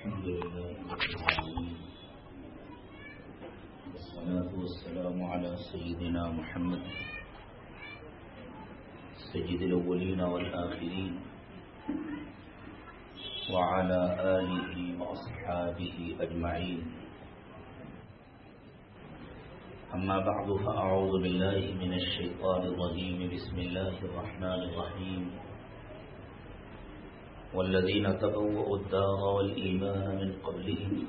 الحمد لله والسلام على سيدنا محمد. سيد الأولين والآخرين. وعلى آله وأصحابه أجمعين. أما بعد، فأعوذ بالله من الشيطان الرجيم. بسم الله الرحمن الرحيم. والذين تبوأوا الدار والإيمان من قبلهم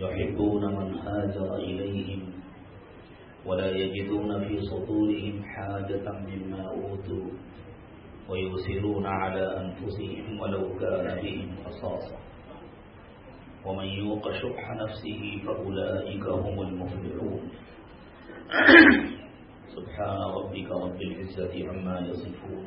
يحبون من هاجر إليهم ولا يجدون في صدورهم حاجة مما أوتوا ويؤثرون على أنفسهم ولو كان بهم خصاصة ومن يوق شح نفسه فأولئك هم المفلحون سبحان ربك رب العزة عما يصفون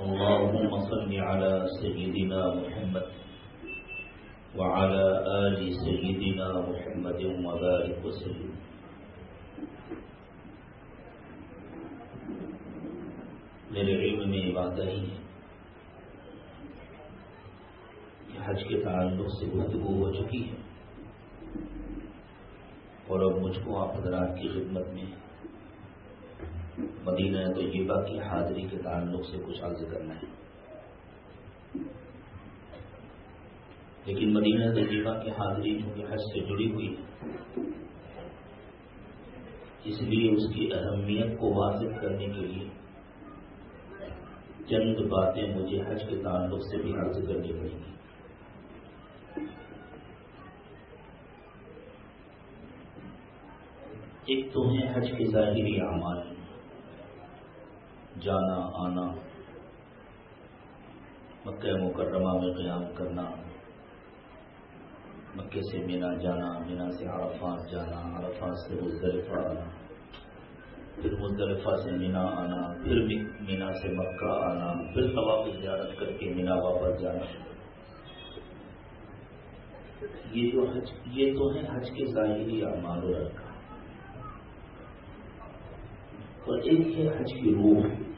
اللهم صل على سيدنا محمد وعلى آل سيدنا محمد وبارك وسلم. میرے علم میں بات آئی ہے کہ حج کے تعلق سے گفتگو ہو چکی ہے اور اب مجھ کو آپ حضرات کی خدمت میں مدینہ طیبہ کی حاضری کے تعلق سے کچھ عرض کرنا ہے۔ لیکن مدینہ طیبہ کی حاضری چونکہ حج سے جڑی ہوئی ہے۔ اس لیے اس کی اہمیت کو واضح کرنے کے لیے چند باتیں مجھے حج کے تعلق سے بھی عرض کرنی پڑیں گی۔ ایک تو ہے حج کے ظاہری اعمال۔ جانا، آنا، مکہ مکرمہ میں قیام کرنا مکے سے مینا جانا، مینا سے عرفات جانا، عرفات سے مزدلفہ آنا، پھر مزدلفہ سے مینا آنا، پھر مینا سے مکہ آنا، پھر ثواب زیارت کر کے مینا واپس جانا۔ یہ جو حج، یہ تو ہے حج کے ظاہری اعمال و رکھا اور ایک ہے حج کی روح۔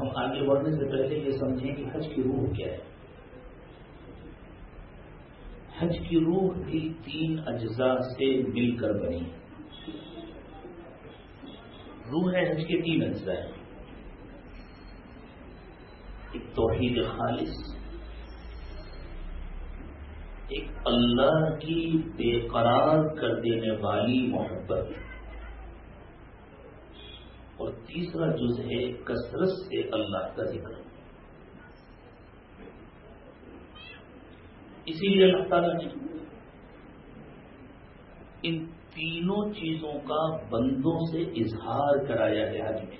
ہم آگے بڑھنے سے پہلے یہ سمجھیں کہ حج کی روح کیا ہے۔ حج کی روح بھی تین اجزاء سے مل کر بنی۔ روح ہے حج کے تین اجزاء۔ ہیں ایک توحید خالص، ایک اللہ کی بے قرار کر دینے والی محبت۔ اور تیسرا جز ہے کثرت سے اللہ کا ذکر۔ اسی لیے اللہ تعالیٰ نے ان تینوں چیزوں کا بندوں سے اظہار کرایا ہے حج میں۔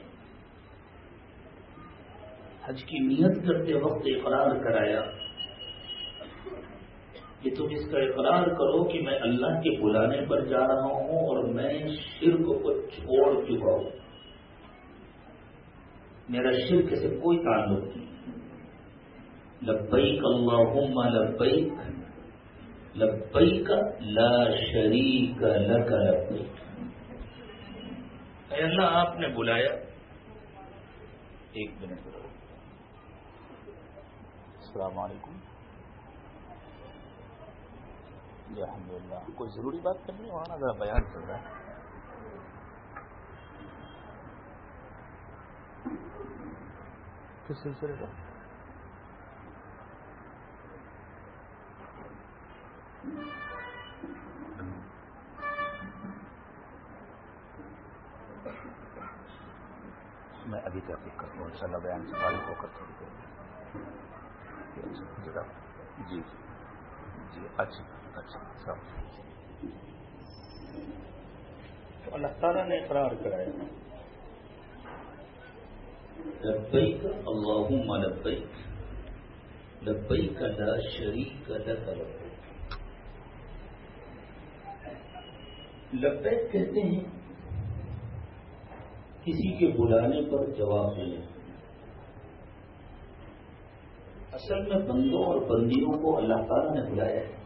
حج کی نیت کرتے وقت اقرار کرایا۔ کہ تم اس کا اقرار کرو کہ میں اللہ کے بلانے پر جا رہا ہوں اور میں شرک کو چھوڑ چکا ہوں۔ میرا شرک سے کوئی تعلق نہیں۔ لبیک اللہم لبیک لبیک لا شریک لک لبیک۔ اے اللہ، آپ نے بلایا۔ ایک منٹ۔ السلام علیکم۔ جی، الحمد للہ کوئی ضروری بات کرنی ہے؟ وہاں ذرا بیان چل رہا ہے۔ کس سلسلے کا؟ میں ابھی تحقیق کرتا ہوں ان شاء اللہ بیان سے فارغ ہو کر تھوڑی دیر جی جی اچھا اچھا۔ سب تو اللہ تعالیٰ نے اقرار کرایا۔ لبیک اللہم لبیک لبئی کا شریک کا لبیک کہتے ہیں، کسی کے بلانے پر جواب دینے۔ اصل میں بندوں اور بندیوں کو اللہ تعالیٰ نے بلایا ہے۔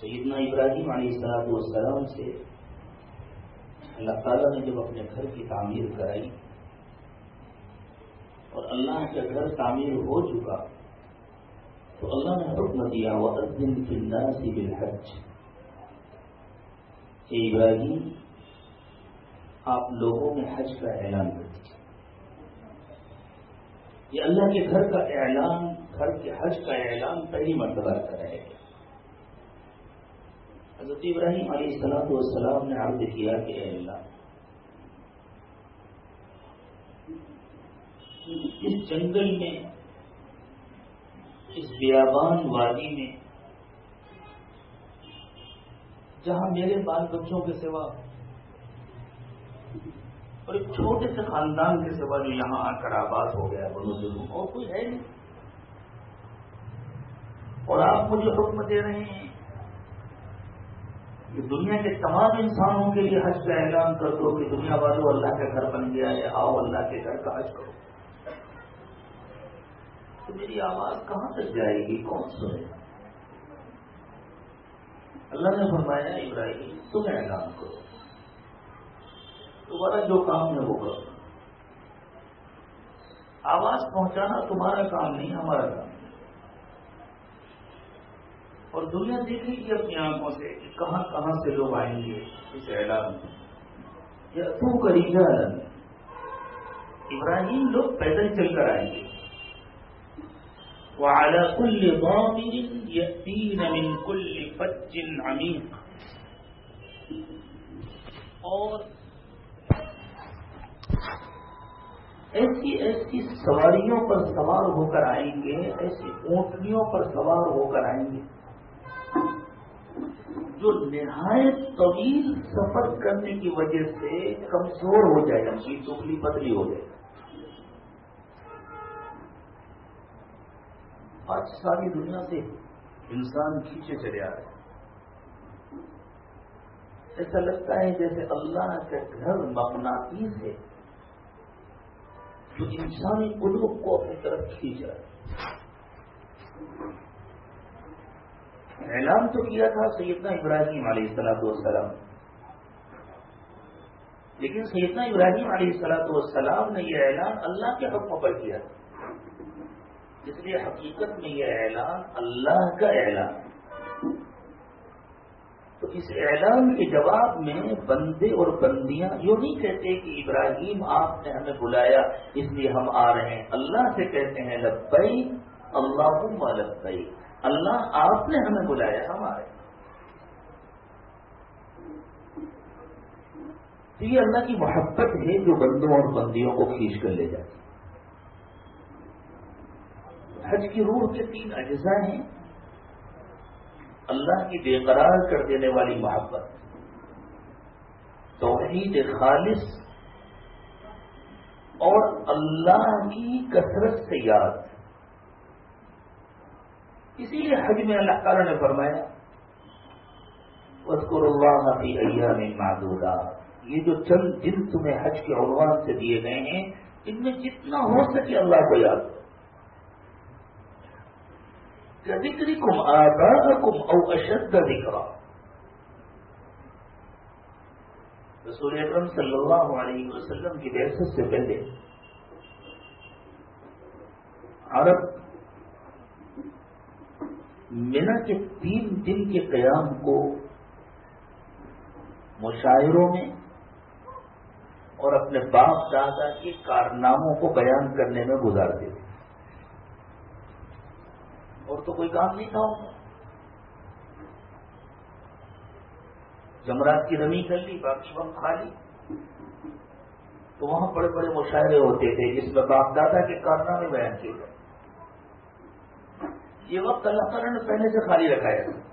سیدنا ابراہیم علیہ السلام والسلام سے اللہ تعالیٰ نے جب اپنے گھر کی تعمیر کرائی اور اللہ کا گھر تعمیر ہو چکا۔ تو اللہ نے حکم دیا وہ دن کی ناسی بالحج۔ کہ ابراہیم، آپ لوگوں میں حج کا اعلان کر دیجیے یہ اللہ کے گھر کا اعلان، گھر کے حج کا اعلان پہلی مرتبہ کرائے گا حضرت ابراہیم علیہ السلام والسلام نے عرض کیا کہ اے اللہ اس جنگل میں، اس بیابان وادی میں، جہاں میرے بال بچوں کے سوا اور ایک چھوٹے سے خاندان کے سوا جو یہاں آ کر آباد ہو گیا بنو ظلم اور کوئی ہے نہیں۔ اور آپ مجھے حکم دے رہے ہیں کہ دنیا کے تمام انسانوں کے لیے حج کا اعلان کر دو کہ دنیا والوں اللہ کا گھر بن گیا ہے، آؤ اللہ کے گھر کا حج کرو۔ تو میری آواز کہاں تک جائے گی؟ کون سنے؟ اللہ نے فرمایا ابراہیم تم اعلان کرو۔ تمہارا جو کام ہے وہ کرو۔ آواز پہنچانا تمہارا کام نہیں ہمارا کام اور دنیا دیکھے گی اپنی آنکھوں سے کہ کہاں کہاں سے لوگ آئیں گے۔ اس اعلان میں۔ یا تو کری جا ابراہیم لوگ پیدل چل کر آئیں گے۔ وہ اعلیٰ کل یتین من کل فجن عمیق اور ایسی ایسی سواریوں پر سوار ہو کر آئیں گے، ایسی اونٹنیوں پر سوار ہو کر آئیں گے، جو نہایت طویل سفر کرنے کی وجہ سے کمزور ہو جائے گا کی دبلی پتلی ہو جائے گا آج ساری دنیا سے انسان کھینچے چلے آ رہے ایسا لگتا ہے جیسے اللہ کے گھر مقناطیس سے جو انسانی قلوب کو اپنی طرف کھینچ رہا ہے۔ اعلان تو کیا تھا سیدنا ابراہیم علیہ السلاۃ والسلام۔ لیکن سیدنا ابراہیم علیہ السلاۃ والسلام نے یہ اعلان اللہ کے حکم پر کیا۔ تھا اس لیے حقیقت میں یہ اعلان اللہ کا اعلان۔ تو اس اعلان کے جواب میں بندے اور بندیاں یوں نہیں کہتے کہ ابراہیم آپ نے ہمیں بلایا، اس لیے ہم آ رہے ہیں۔ اللہ سے کہتے ہیں لبئی اللہ لبئی اللہ آپ نے ہمیں بلایا، ہم آ رہے ہیں۔ تو یہ اللہ کی محبت ہے جو بندوں اور بندیوں کو کھینچ کر لے جاتی ہے۔ حج کی روح کے تین اجزاء ہیں۔ اللہ کی بے قرار کر دینے والی محبت، توحید خالص، اور اللہ کی کثرت سے یاد۔ اسی لیے حج میں اللہ تعالیٰ نے فرمایا وسکر اللہ کی ایا میں معدودہ یہ جو چند دن تمہیں حج کے عنوان سے دیے گئے ہیں، ان میں جتنا ہو سکے اللہ کو یاد۔ کرو ذکرکم آباءکم او اشد ذکرا رسول اکرم صلی اللہ علیہ وسلم کی بحثت سے پہلے عرب مینا کے تین دن کے قیام کو مشاعروں میں اور اپنے باپ دادا کے کارناموں کو بیان کرنے میں گزارتے تھے۔ اور تو کوئی کام نہیں تھا۔ جمرات کی رمی کر لی باقی وقت کھا لی۔ تو وہاں بڑے بڑے مشاعرے ہوتے تھے، جس میں باپ دادا کے کارنامے بیان کیے گئے۔ یہ وقت اللہ تعالیٰ نے پہلے سے خالی رکھایا تھا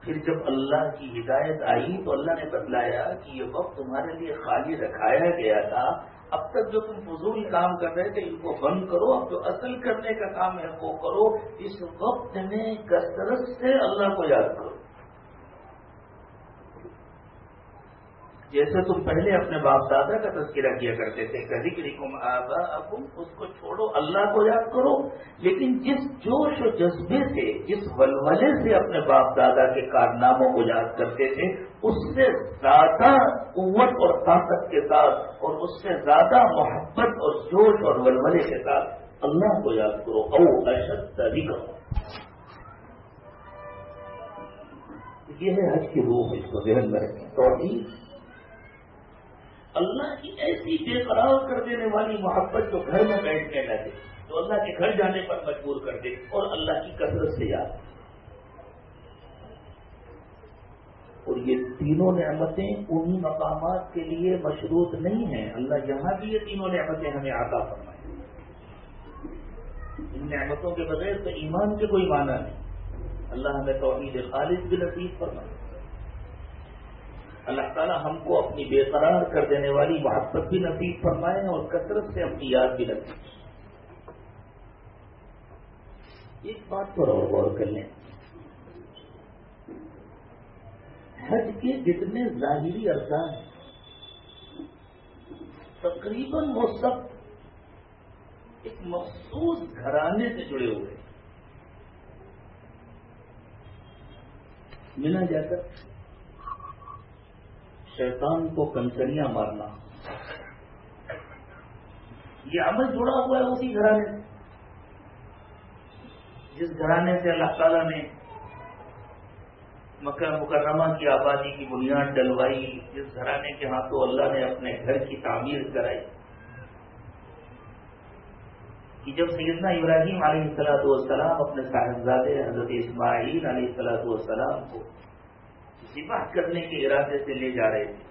پھر جب اللہ کی ہدایت آئی تو اللہ نے بتلایا کہ یہ وقت تمہارے لیے خالی رکھایا گیا تھا۔ اب تک جو تم فضول کام کر رہے تھے، ان کو بند کرو۔ اب جو اصل کرنے کا کام ہے، وہ کرو۔ اس وقت میں کثرت سے اللہ کو یاد کرو۔ جیسے تم پہلے اپنے باپ دادا کا تذکرہ کیا کرتے تھے کبھی کم آبا اب اس کو چھوڑو، اللہ کو یاد کرو۔ لیکن جس جوش و جذبے سے، جس ولولے سے اپنے باپ دادا کے کارناموں کو یاد کرتے تھے، اس سے زیادہ قوت اور طاقت کے ساتھ، اور اس سے زیادہ محبت اور جوش اور ولولے کے ساتھ اللہ کو یاد کرو۔ او اشد طریقہ یہ ہے حج کی روح، اس کو ذہن میں رکھیں۔ تو اللہ کی ایسی بے قرار کر دینے والی محبت جو گھر میں بیٹھنے لگے تو اللہ کے گھر جانے پر مجبور کر دے اور اللہ کی کثرت سے یاد اور یہ تینوں نعمتیں انہی مقامات کے لیے مشروط نہیں ہیں۔ اللہ یہاں بھی یہ تینوں نعمتیں ہمیں آتا فرمائیں ان نعمتوں کے بغیر تو ایمان کے کوئی معنی نہیں۔ اللہ ہمیں توحید خالد بھی نصیب فرمائے۔ اللہ تعالیٰ ہم کو اپنی بے قرار کر دینے والی محبت بھی نصیب فرمائے اور کثرت سے اپنی یاد بھی نصیب ایک بات پر اور غور کر لیں۔ حج کے جتنے ظاہری ارکان ہیں، تقریباً وہ سب ایک مخصوص گھرانے سے جڑے ہوئے ملا جا کر شیطان کو کنکریاں مارنا۔ یہ عمل جڑا ہوا ہے اسی گھرانے۔ سے جس گھرانے سے اللہ تعالیٰ نے مکہ مکرمہ کی آبادی کی بنیاد ڈلوائی، جس گھرانے کے ہاتھوں اللہ نے اپنے گھر کی تعمیر کرائی۔ کہ جب سیدنا ابراہیم علیہ السلاۃ والسلام اپنے صاحبزادے حضرت اسماعیل علیہ السلاۃ والسلام کو ذبح کرنے کے ارادے سے لے جا رہے تھے۔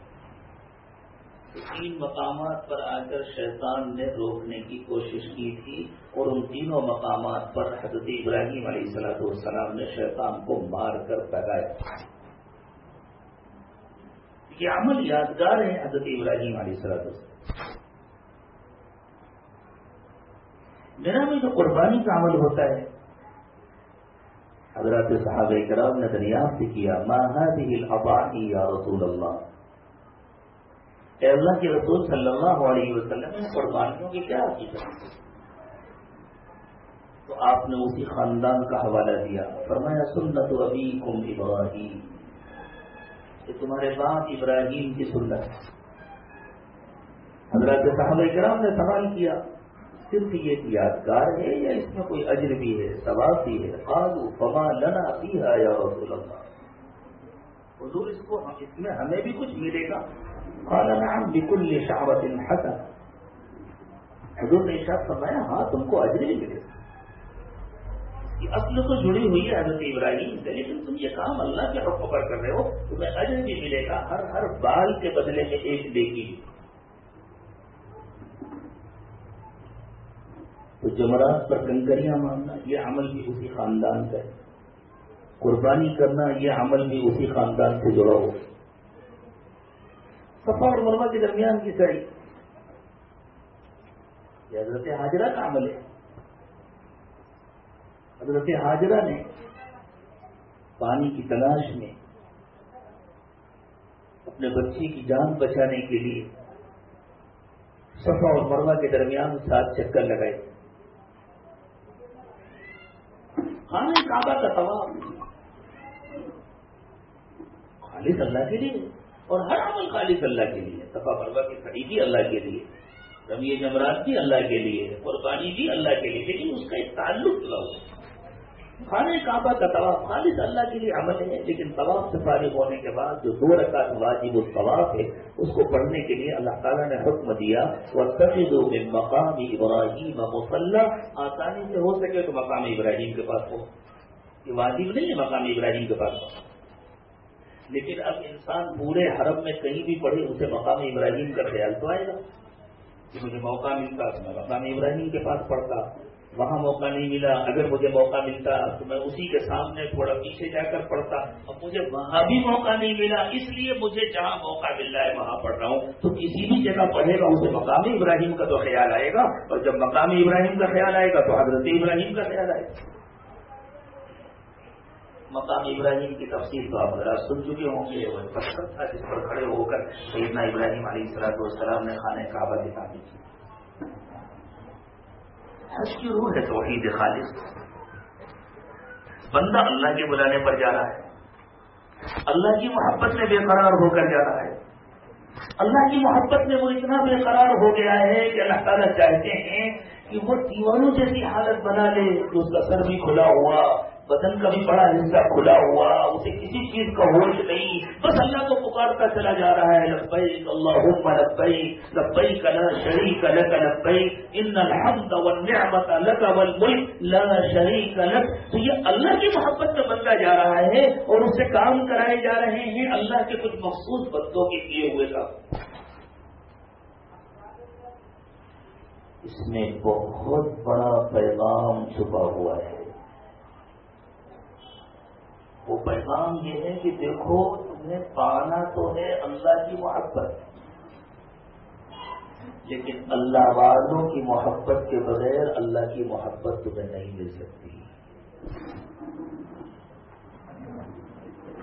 تین مقامات پر آ کر شیطان نے روکنے کی کوشش کی تھی اور ان تینوں مقامات پر حضرت ابراہیم علیہ السلاۃ والسلام نے شیطان کو مار کر پگایا یہ عمل یادگار ہے حضرت ابراہیم علیہ السلاۃ والسلام۔ میرا بھی جو قربانی کا عمل ہوتا ہے۔ حضرت صحابہ کرام نے دریافت کیا الاباحی یا رسول اللہ؟ اے اللہ کے رسول صلی اللہ علیہ وسلم نے قربانیوں کی کیا حقیقت تو آپ نے اسی خاندان کا حوالہ دیا، فرمایا، سنت ابھی کم ابراہیم. کہ تمہارے باپ ابراہیم کی سنت حضرت صحابہ کرام نے سوال کیا صرف یہ یادگار ہے یا اس میں کوئی اجر بھی ہے، ثواب بھی ہے؟ آلو فما لنا پیہا یا رسول اللہ؟ حضور، اس کو، اس میں ہمیں بھی کچھ ملے گا؟ قال، نعم بكل شعبت حسن۔ حضور نے ارشاد فرمایا ہاں تم کو اجر بھی ملے گا۔ اصل تو جڑی ہوئی ہے حضرت ابراہیم سے لیکن تم یہ کام اللہ کے حکم پر کر رہے ہو، تمہیں اجر بھی ملے گا۔ ہر ہر بال کے بدلے میں ایک دیکھی۔ تو جمرات پر کنکریاں مانگنا یہ عمل بھی اسی خاندان کا ہے۔ قربانی کرنا، یہ عمل بھی اسی خاندان سے جڑا ہو۔ سفا اور مرما کے درمیان کی سڑی۔ یہ حضرت حاجرہ کا عمل ہے۔ حضرت حاجرہ نے پانی کی تلاش میں اپنے بچی کی جان بچانے کے لیے سفا اور مرما کے درمیان سات چکر لگائے۔ خانہ کعبہ کا ثواب خالص اللہ کے لیے۔ اور ہر عمل خالص اللہ کے لیے۔ صفا بربا کی خریدی اللہ کے لیے۔ رمی جمرات بھی اللہ کے لیے۔ قربانی بھی اللہ کے لیے۔ لیکن اس کا ایک تعلق لو خانہ کعبہ کا طواف خالص اللہ کے لیے عمل ہے، لیکن طواف سے فارغ ہونے کے بعد جو دو رکعت واجب الطواف ہے، اس کو پڑھنے کے لیے اللہ تعالیٰ نے حکم دیا وہ میں مقام ابراہیم مسلح آسانی سے ہو سکے تو مقام ابراہیم کے پاس ہو۔ یہ واجب نہیں ہے مقام ابراہیم کے پاس۔ ہو لیکن اب انسان پورے حرم میں کہیں بھی پڑھے، اسے مقام ابراہیم کا خیال تو آئے گا۔ کہ مجھے موقع ملتا تو میں مقام ابراہیم کے پاس پڑھتا وہاں موقع نہیں ملا۔ اگر مجھے موقع ملتا تو میں اسی کے سامنے تھوڑا پیچھے جا کر پڑھتا۔ اب مجھے وہاں بھی موقع نہیں ملا، اس لیے مجھے جہاں موقع مل رہا ہے وہاں پڑھ رہا ہوں۔ تو کسی بھی جگہ پڑھے گا، اسے مقامی ابراہیم کا تو خیال آئے گا۔ اور جب مقامی ابراہیم کا خیال آئے گا تو حضرت ابراہیم کا خیال آئے گا۔ مقام ابراہیم کی تفصیل تو آپ ذرا سن چکے ہوں گے، وہ پتھر تھا جس پر کھڑے ہو کر سیدنا ابراہیم علیہ السلاط والسلام نے خانے کعبہ دکھا دی حج کی روح ہے توحید خالص۔ بندہ اللہ کے بلانے پر جا رہا ہے۔ اللہ کی محبت میں بے قرار ہو کر جا رہا ہے۔ اللہ کی محبت میں وہ اتنا بے قرار ہو گیا ہے کہ اللہ تعالیٰ چاہتے ہیں کہ وہ دیوانوں جیسی حالت بنا لے کہ اس کا سر بھی کھلا ہوا۔ بدن کا بھی بڑا حصہ کھلا ہوا، اسے کسی چیز کا ہوش نہیں۔ بس اللہ کو پکارتا چلا جا رہا ہے لبئی اللہ لبئی لبئی کلا شری کل لبئی ان الحمد والنعمت لك والملك لا شریک لك تو یہ اللہ کی محبت میں بنتا جا رہا ہے اور اس سے کام کرائے جا رہے ہیں اللہ کے کچھ مخصوص بندوں کے کیے ہوئے کام۔ اس میں بہت بڑا پیغام چھپا ہوا ہے۔ وہ پیغام یہ ہے کہ دیکھو، تمہیں پانا تو ہے اللہ کی محبت۔ لیکن اللہ والوں کی محبت کے بغیر اللہ کی محبت تمہیں نہیں مل سکتی۔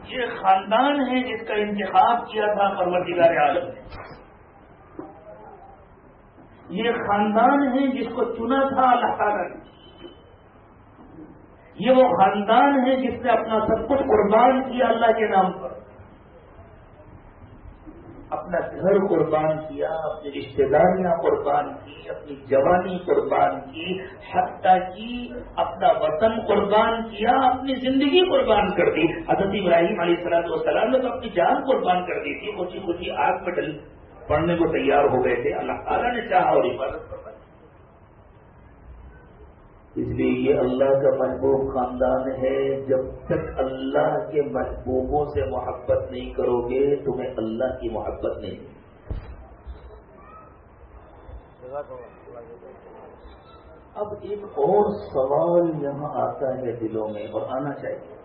یہ خاندان ہے جس کا انتخاب کیا تھا پروردگار عالم نے۔ یہ خاندان ہے جس کو چنا تھا اللہ تعالیٰ نے۔ یہ وہ خاندان ہے جس نے اپنا سب کچھ قربان کیا اللہ کے نام پر۔ اپنا گھر قربان کیا اپنی رشتے داریاں قربان کی، اپنی جوانی قربان کی، حتیٰ کی اپنا وطن قربان کیا، اپنی زندگی قربان کر دی۔ حضرت ابراہیم علیہ السلام وسلام نے تو اپنی جان قربان کر دی تھی، خوشی خوشی آگ پہ ڈل پڑھنے کو تیار ہو گئے تھے۔ اللہ تعالیٰ نے چاہا اور حفاظت کر اس لیے یہ اللہ کا محبوب خاندان ہے، جب تک اللہ کے محبوبوں سے محبت نہیں کرو گے، تمہیں اللہ کی محبت نہیں اب ایک اور سوال یہاں آتا ہے دلوں میں اور آنا چاہیے۔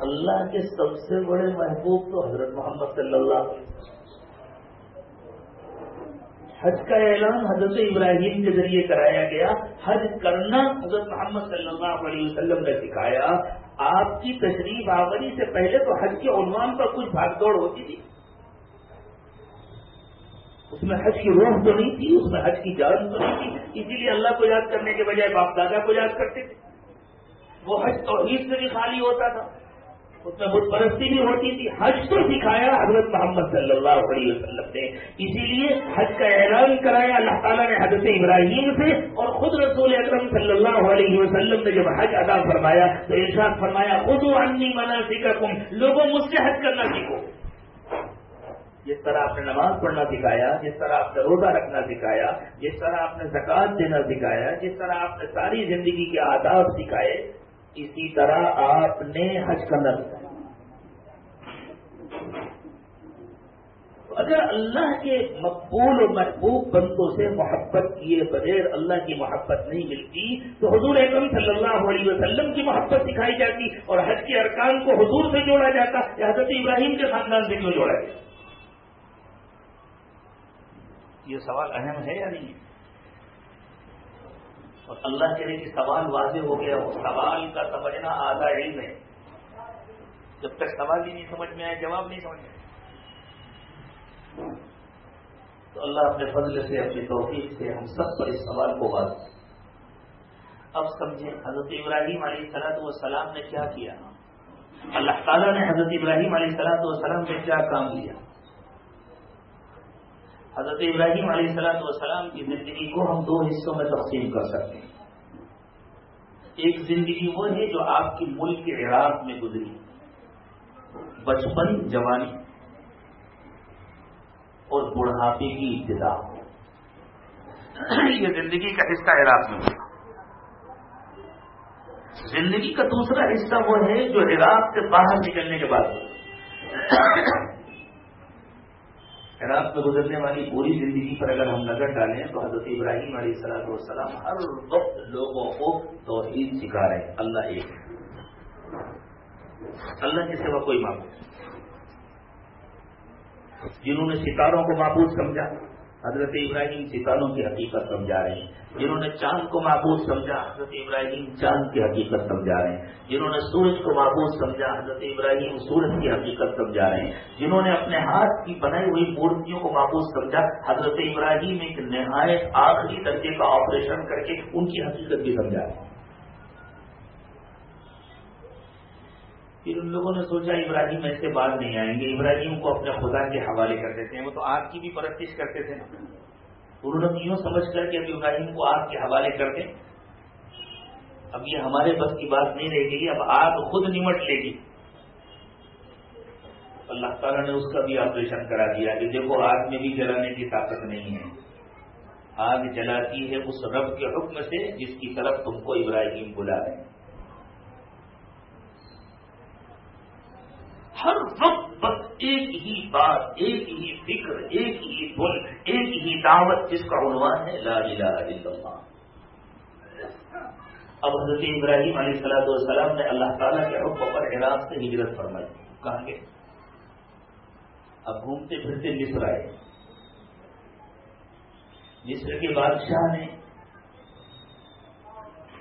اللہ کے سب سے بڑے محبوب تو حضرت محمد صلی اللہ علیہ وسلم۔ حج کا اعلان حضرت ابراہیم کے ذریعے کرایا گیا۔ حج کرنا حضرت محمد صلی اللہ علیہ وسلم نے سکھایا۔ آپ کی تشریف آوری سے پہلے تو حج کے عنوان پر کچھ بھاگ دوڑ ہوتی تھی۔ اس میں حج کی روح تو نہیں تھی، اس میں حج کی جان تو نہیں تھی۔ اسی لیے اللہ کو یاد کرنے کے بجائے باپ دادا کو یاد کرتے تھے۔ وہ حج توحید سے بھی خالی ہوتا تھا۔ اس میں بت پرستی بھی ہوتی تھی۔ حج تو سکھایا حضرت محمد صلی اللہ علیہ وسلم نے۔ اسی لیے حج کا اعلان کرایا اللہ تعالیٰ نے حضرت ابراہیم سے اور خود رسول اکرم صلی اللہ علیہ وسلم نے جب حج ادا فرمایا تو ارشاد فرمایا خود انی منا سکھا تم لوگوں مجھ سے حج کرنا سیکھو۔ جس طرح آپ نے نماز پڑھنا سکھایا، جس طرح آپ نے روزہ رکھنا سکھایا، جس طرح آپ نے زکات دینا سکھایا، جس طرح آپ نے ساری زندگی کے آداب سکھائے، اسی طرح آپ نے حج کرنا اگر اللہ کے مقبول و محبوب بندوں سے محبت کیے بغیر اللہ کی محبت نہیں ملتی، تو حضور اکرم صلی اللہ علیہ وسلم کی محبت سکھائی جاتی اور حج کے ارکان کو حضور سے جوڑا جاتا یا حضرت ابراہیم کے خاندان سے کیوں جوڑا جاتا؟ یہ سوال اہم ہے یا نہیں؟ اور اللہ کے لیے سوال واضح ہو گیا وہ سوال کا سمجھنا آدھا علم ہے۔ جب تک سوال ہی نہیں سمجھ میں آئے، جواب نہیں سمجھ میں تو اللہ اپنے فضل سے، اپنی توفیق سے ہم سب پر اس سوال کو واضح اب سمجھیں، حضرت ابراہیم علیہ السلط والسلام نے کیا کیا؟ اللہ تعالیٰ نے حضرت ابراہیم علیہ السلط والسلام سے کیا کام لیا حضرت ابراہیم علیہ السلام والسلام کی زندگی کو ہم دو حصوں میں تقسیم کر سکتے ہیں۔ ایک زندگی وہ ہے جو آپ کی ملک کے عراق میں گزری۔ بچپن جوانی۔ اور بڑھاپے کی ابتدا۔ یہ زندگی کا حصہ عراق میں زندگی کا دوسرا حصہ وہ ہے جو عراق سے باہر نکلنے کے بعد۔ عراق میں گزرنے والی پوری زندگی پر اگر ہم نظر ڈالیں تو حضرت ابراہیم علیہ السلام والسلام ہر وقت لوگوں کو توحید سکھا رہے ہیں۔ اللہ ایک اللہ کے سوا کوئی معبود جنہوں نے ستاروں کو معبود سمجھا، حضرت ابراہیم ستاروں کی حقیقت سمجھا رہے ہیں۔ جنہوں نے چاند کو معبود سمجھا، حضرت ابراہیم چاند کی حقیقت سمجھا رہے ہیں۔ جنہوں نے سورج کو معبود سمجھا، حضرت ابراہیم سورج کی حقیقت سمجھا رہے ہیں۔ جنہوں نے اپنے ہاتھ کی بنائی ہوئی مورتیوں کو معبود سمجھا، حضرت ابراہیم ایک نہایت آخری درجے کا آپریشن کر کے ان کی حقیقت بھی سمجھا رہے ہیں۔ پھر ان لوگوں نے سوچا ابراہیم ایسے بعد نہیں آئیں گے، ابراہیم کو اپنے خدا کے حوالے کر دیتے ہیں۔ وہ تو آگ کی بھی پرستش کرتے تھے انہوں نے یوں سمجھ کر کے ابھی ابراہیم کو آگ کے حوالے کر دیں۔ اب یہ ہمارے بس کی بات نہیں رہے گی اب آگ خود نمٹ لے گی۔ اللہ تعالیٰ نے اس کا بھی آپریشن کرا دیا کہ دیکھو، آگ میں بھی جلانے کی طاقت نہیں ہے۔ آگ جلاتی ہے اس رب کے حکم سے جس کی طرف تم کو ابراہیم بلا رہے ہیں۔ ہر وقت بس ایک ہی بات، ایک ہی فکر، ایک ہی بول ایک ہی دعوت، جس کا عنوان ہے لا الہ الا اللہ۔ اب حضرت ابراہیم علیہ السلام والسلام نے اللہ تعالیٰ کے حکم پر عراق سے ہجرت فرمائی۔ کہاں گے اب گھومتے پھرتے مصر آئے۔ مصر کے بادشاہ نے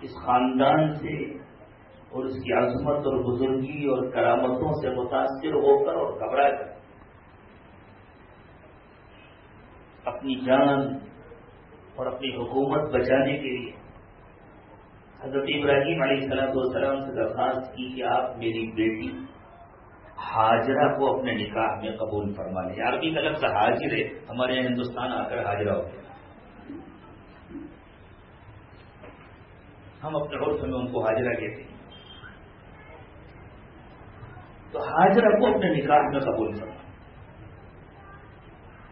اس خاندان سے اور اس کی عظمت اور بزرگی اور کرامتوں سے متاثر ہو کر اور گھبرا کر اپنی جان اور اپنی حکومت بچانے کے لیے حضرت ابراہیم علیہ صلاح والسلام سے درخواست کی کہ آپ میری بیٹی حاجرہ کو اپنے نکاح میں قبول فرما لیں۔ عربی کا لفظ حاجر ہے۔ ہمارے یہاں ہندوستان آ کر حاجرہ ہو گیا۔ ہم اپنے عرف میں ان کو حاجرہ کہتے ہیں۔ تو حاضر کو اپنے نکاح میں قبول کرنا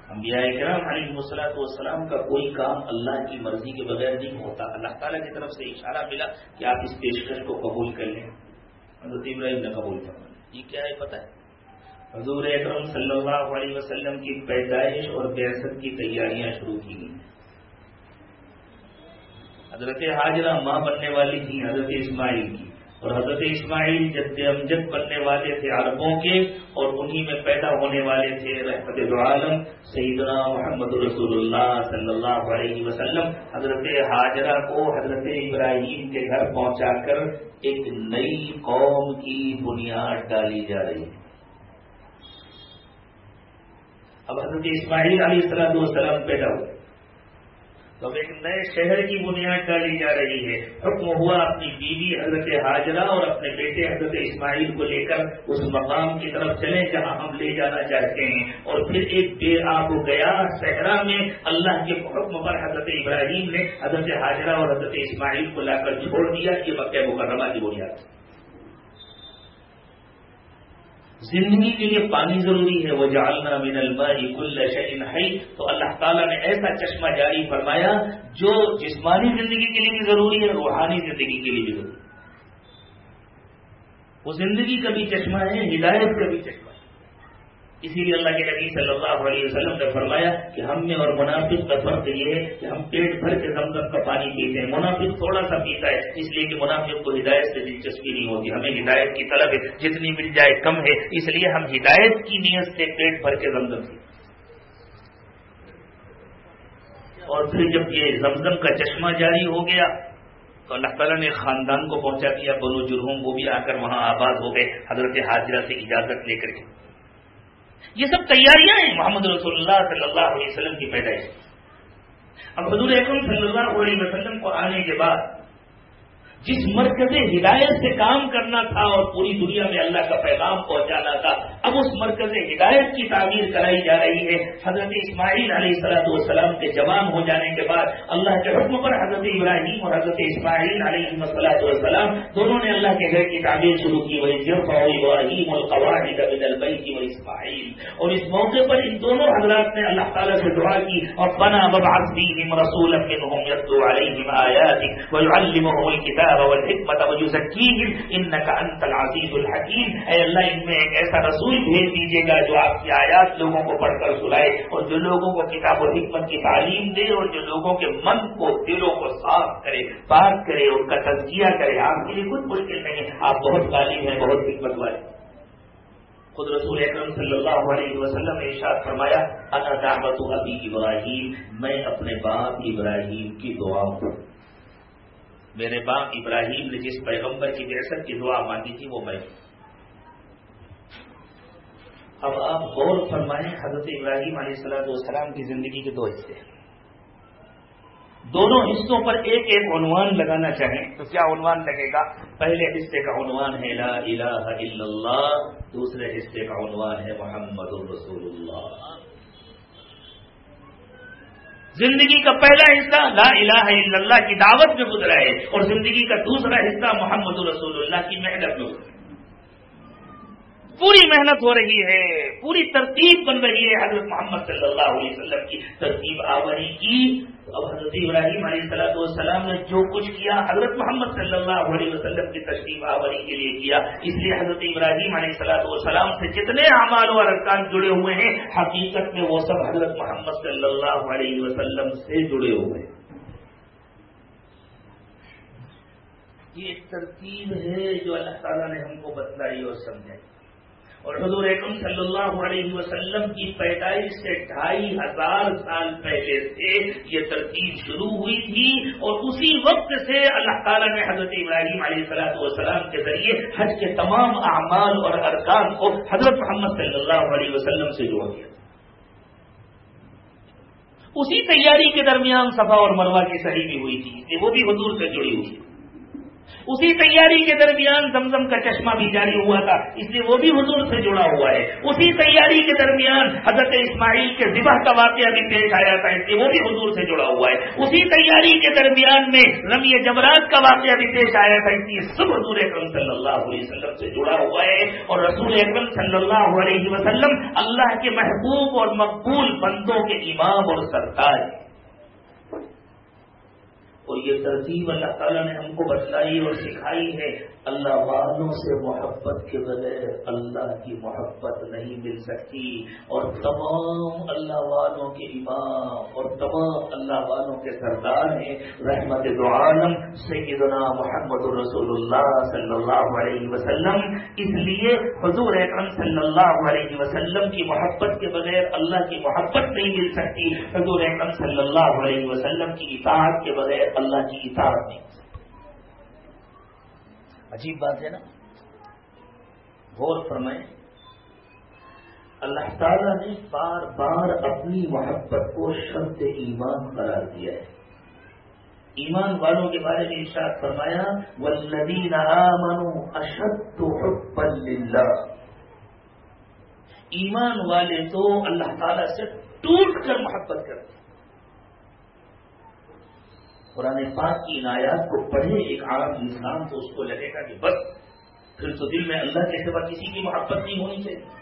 انبیاء کرام علیہ مسلاط والسلام کا کوئی کام اللہ کی مرضی کے بغیر نہیں ہوتا۔ اللہ تعالیٰ کی طرف سے اشارہ ملا کہ آپ اس پیشکش کو قبول کر لیں۔ حضرت ابراہیم نے قبول کرنا یہ کیا ہے پتہ ہے؟ حضور اکرم صلی اللہ علیہ وسلم کی پیدائش اور بیست کی تیاریاں شروع کی گئی حضرت حاجرہ ماں بننے والی تھی حضرت اسماعیل کی۔ اور حضرت اسماعیل جد امجد بننے والے تھے عربوں کے اور انہی میں پیدا ہونے والے تھے رحمت العالم سیدنا محمد رسول اللہ صلی اللہ علیہ وسلم، حضرت حاجرہ کو حضرت ابراہیم کے گھر پہنچا کر ایک نئی قوم کی بنیاد ڈالی جا رہی ہے۔ اب حضرت اسماعیل علیہ السلام وسلم پیدا ہوئے۔ تو اب ایک نئے شہر کی بنیاد ڈالی جا رہی ہے۔ حکم ہوا اپنی بیوی حضرت حاجرہ اور اپنے بیٹے حضرت اسماعیل کو لے کر اس مقام کی طرف چلیں جہاں ہم لے جانا چاہتے ہیں۔ اور پھر ایک بے آب گیا صحرا میں اللہ کے حکم پر حضرت ابراہیم نے حضرت حاجرہ اور حضرت اسماعیل کو لا کر چھوڑ دیا۔ یہ مکہ مکرمہ کی بنیاد۔ زندگی کے لیے پانی ضروری ہے وہ جالنا من الماء کل شعین ہے تو اللہ تعالیٰ نے ایسا چشمہ جاری فرمایا جو جسمانی زندگی کے لیے بھی ضروری ہے، روحانی زندگی کے لیے بھی ضروری ہے۔ وہ زندگی کا بھی چشمہ ہے، ہدایت کا بھی چشمہ ہے۔ اسی لیے اللہ کے نبی صلی اللہ علیہ وسلم نے فرمایا کہ ہم میں اور منافق کا فرق یہ ہے کہ ہم پیٹ بھر کے زمزم کا پانی پیتے ہیں۔ منافق تھوڑا سا پیتا ہے، اس لیے کہ منافق کو ہدایت سے دلچسپی نہیں ہوتی۔ ہمیں ہدایت کی طلب ہے، جتنی مل جائے کم ہے۔ اس لیے ہم ہدایت کی نیت سے پیٹ بھر کے زمزم پیتے اور پھر جب یہ زمزم کا چشمہ جاری ہو گیا، تو اللہ تعالیٰ نے خاندان کو پہنچا دیا، بنو جرہم، وہ بھی آ کر وہاں آباد ہو گئے۔ حضرت حاضرہ سے اجازت لے کر کے۔ یہ سب تیاریاں ہیں محمد رسول اللہ صلی اللہ علیہ وسلم کی پیدائش. اب حضور اکرم صلی اللہ علیہ وسلم کو آنے کے بعد جس مرکز ہدایت سے کام کرنا تھا اور پوری دنیا میں اللہ کا پیغام پہنچانا تھا، اب اس مرکز ہدایت کی تعمیر کرائی جا رہی ہے۔ حضرت اسماعیل علیہ صلاحت والسلام کے جوان ہو جانے کے بعد اللہ کے حکم پر حضرت ابراہیم اور حضرت اسماعیل علیہ وسلاۃ والسلام دونوں نے اللہ کے گھر کی تعمیر شروع کی وہی جرف ابراہیم القواعد من البیت و اسماعیل اور اس موقع پر ان دونوں حضرات نے اللہ تعالیٰ سے دعا کی اور بنا ببعث فیہم رسولا منہم یتلو علیہم الکتاب والحکمت ویزکیہم، انکا انت العزیز الحکیم۔ اے اللہ، ان میں ایک ایسا رسول بھیج دیجیے گا جو آپ کی آیات لوگوں کو پڑھ کر سنائے اور جو لوگوں کو کتاب و حکمت کی تعلیم دے اور جو لوگوں کے من کو، دلوں کو صاف کرے بات کرے، ان کا تجزیہ کرے، آپ کے لیے کچھ مشکل نہیں آپ بہت غالب ہیں، بہت حکمت والے۔ خود رسول اکرم صلی اللہ علیہ وسلم نے ارشاد فرمایا، انا دعوت ابی ابراہیم، میں اپنے باپ ابراہیم کی دعا ہوں۔ میرے باپ ابراہیم نے جس پیغمبر کی بحثت کی دعا مانگی تھی وہ میں اب آپ غور فرمائیں، حضرت ابراہیم علیہ السلام والسلام کی زندگی کے دو حصے دونوں حصوں پر ایک ایک عنوان لگانا چاہیں تو کیا عنوان لگے گا؟ پہلے حصے کا عنوان ہے لا الہ الا اللہ، دوسرے حصے کا عنوان ہے محمد الرسول اللہ۔ زندگی کا پہلا حصہ لا الہ الا اللہ کی دعوت میں گزرا ہے اور زندگی کا دوسرا حصہ محمد الرسول اللہ کی محنت میں گزرا پوری محنت ہو رہی ہے، پوری ترتیب بن رہی ہے حضرت محمد صلی اللہ علیہ وسلم کی ترتیب آوری کی۔ اب حضرت ابراہیم علیہ صلاح والسلام نے جو کچھ کیا، حضرت محمد صلی اللہ علیہ وسلم کی تشریف آوری کے لیے کیا۔ اس لیے حضرت ابراہیم علیہ صلاح والسلام سے جتنے اعمال و ارکان جڑے ہوئے ہیں، حقیقت میں وہ سب حضرت محمد صلی اللہ علیہ وسلم سے جڑے ہوئے ہیں۔ یہ ایک ترتیب ہے جو اللہ تعالیٰ نے ہم کو بتلائی اور سمجھائی۔ اور حضور اکم صلی اللہ علیہ وسلم کی پیدائش سے ڈھائی ہزار سال پہلے سے یہ ترتیب شروع ہوئی تھی اور اسی وقت سے اللہ تعالیٰ نے حضرت ابراہیم علیہ صلاح والسلام کے ذریعے حج کے تمام اعمال اور ارکان کو حضرت محمد صلی اللہ علیہ وسلم سے جوڑ دیا۔ اسی تیاری کے درمیان صفا اور مروا کی صحیح بھی ہوئی تھی وہ بھی حضور سے جڑی ہوئی۔ تھی اسی تیاری کے درمیان زمزم کا چشمہ بھی جاری ہوا تھا، اس لیے وہ بھی حضور سے جڑا ہوا ہے۔ اسی تیاری کے درمیان حضرت اسماعیل کے ذبح کا واقعہ بھی پیش آیا تھا، اس لیے وہ بھی حضور سے جڑا ہوا ہے۔ اسی تیاری کے درمیان میں رمی جمرات کا واقعہ بھی پیش آیا تھا، اس لیے سب حضور اکرم صلی اللہ علیہ وسلم سے جڑا ہوا ہے۔ اور رسول اکرم صلی اللہ علیہ وسلم اللہ کے محبوب اور مقبول بندوں کے امام اور سرکار اور یہ ترتیب اللہ تعالیٰ نے ہم کو بتلائی اور سکھائی ہے اللہ والوں سے محبت کے بغیر اللہ کی محبت نہیں مل سکتی اور تمام اللہ والوں کے امام اور تمام اللہ والوں کے سردار ہیں۔ رحمت دو عالم، سیدنا محمد الرسول اللہ صلی اللہ علیہ وسلم۔ اس لیے حضور اکرم صلی اللہ علیہ وسلم کی محبت کے بغیر اللہ کی محبت نہیں مل سکتی۔ حضور اکرم صلی اللہ علیہ وسلم کی اطاعت کے بغیر اللہ کی اطاعت نہیں عجیب بات ہے نا۔ غور فرمائیں۔ اللہ تعالیٰ نے بار بار اپنی محبت کو شرط ایمان قرار دیا ہے۔ ایمان والوں کے بارے میں ارشاد فرمایا والذین آمنوا اشد حبا للہ ایمان والے تو اللہ تعالیٰ سے ٹوٹ کر محبت کرتے ہیں۔ قرآن پاک کی عنایات کو پڑھے ایک عام انسان تو اس کو لگے گا کہ بس، پھر تو دل میں اللہ کے سوا کسی کی محبت نہیں ہونی چاہیے۔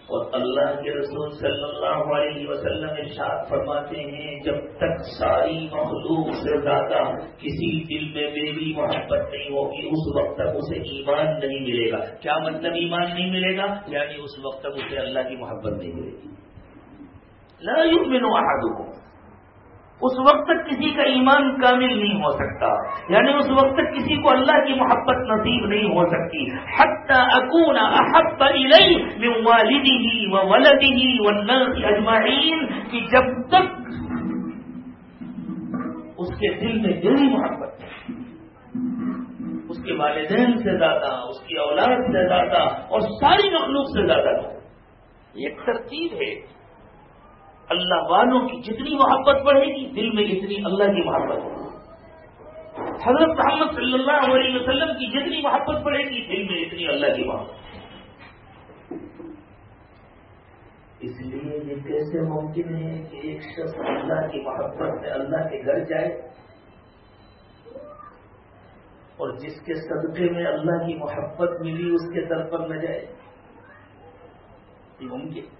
اور اللہ کے رسول صلی اللہ علیہ وسلم ارشاد فرماتے ہیں، جب تک ساری مخلوق سے زیادہ کسی دل میں میری محبت نہیں ہوگی، اس وقت تک اسے ایمان نہیں ملے گا۔ کیا مطلب ایمان نہیں ملے گا؟ یعنی اس وقت تک اسے اللہ کی محبت نہیں ملے گی۔ لا يؤمن احدكم اس وقت تک کسی کا ایمان کامل نہیں ہو سکتا۔ یعنی اس وقت تک کسی کو اللہ کی محبت نصیب نہیں ہو سکتی۔ اکون احب من والده وولده والناس اجمعین کہ جب تک اس کے دل میں دلی محبت ہے، اس کے والدین سے زیادہ، اس کی اولاد سے زیادہ اور ساری مخلوق سے زیادہ۔ ایک ترتیب ہے۔ اللہ والوں کی جتنی محبت بڑھے گی، دل میں اتنی اللہ کی محبت ہوگی حضرت محمد صلی اللہ علیہ وسلم کی جتنی محبت بڑھے گی، دل میں اتنی اللہ کی محبت اس لیے یہ کیسے ممکن ہے کہ ایک شخص اللہ کی محبت میں اللہ کے گھر جائے اور جس کے صدقے میں اللہ کی محبت ملی، اس کے در پر نہ جائے؟ یہ ممکن۔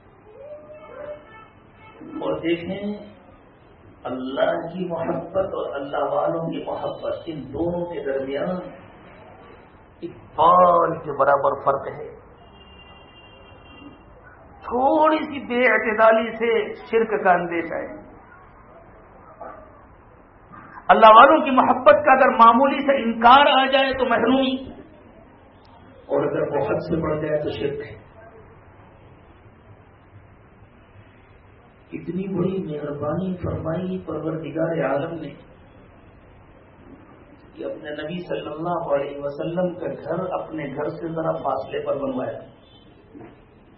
اور دیکھیں، اللہ کی محبت اور اللہ والوں کی محبت ان دونوں کے درمیان ایک پال کے برابر فرق ہے۔ تھوڑی سی بے اعتدالی سے شرک کا اندیشہ ہے۔ اللہ والوں کی محبت کا اگر معمولی سے انکار آ جائے تو محرومی اور اگر بہت سے بڑھ جائے تو شرک ہے۔ اتنی بڑی مہربانی فرمائی پروردگار عالم نے کہ اپنے نبی صلی اللہ علیہ وسلم کا گھر اپنے گھر سے ذرا فاصلے پر بنوایا۔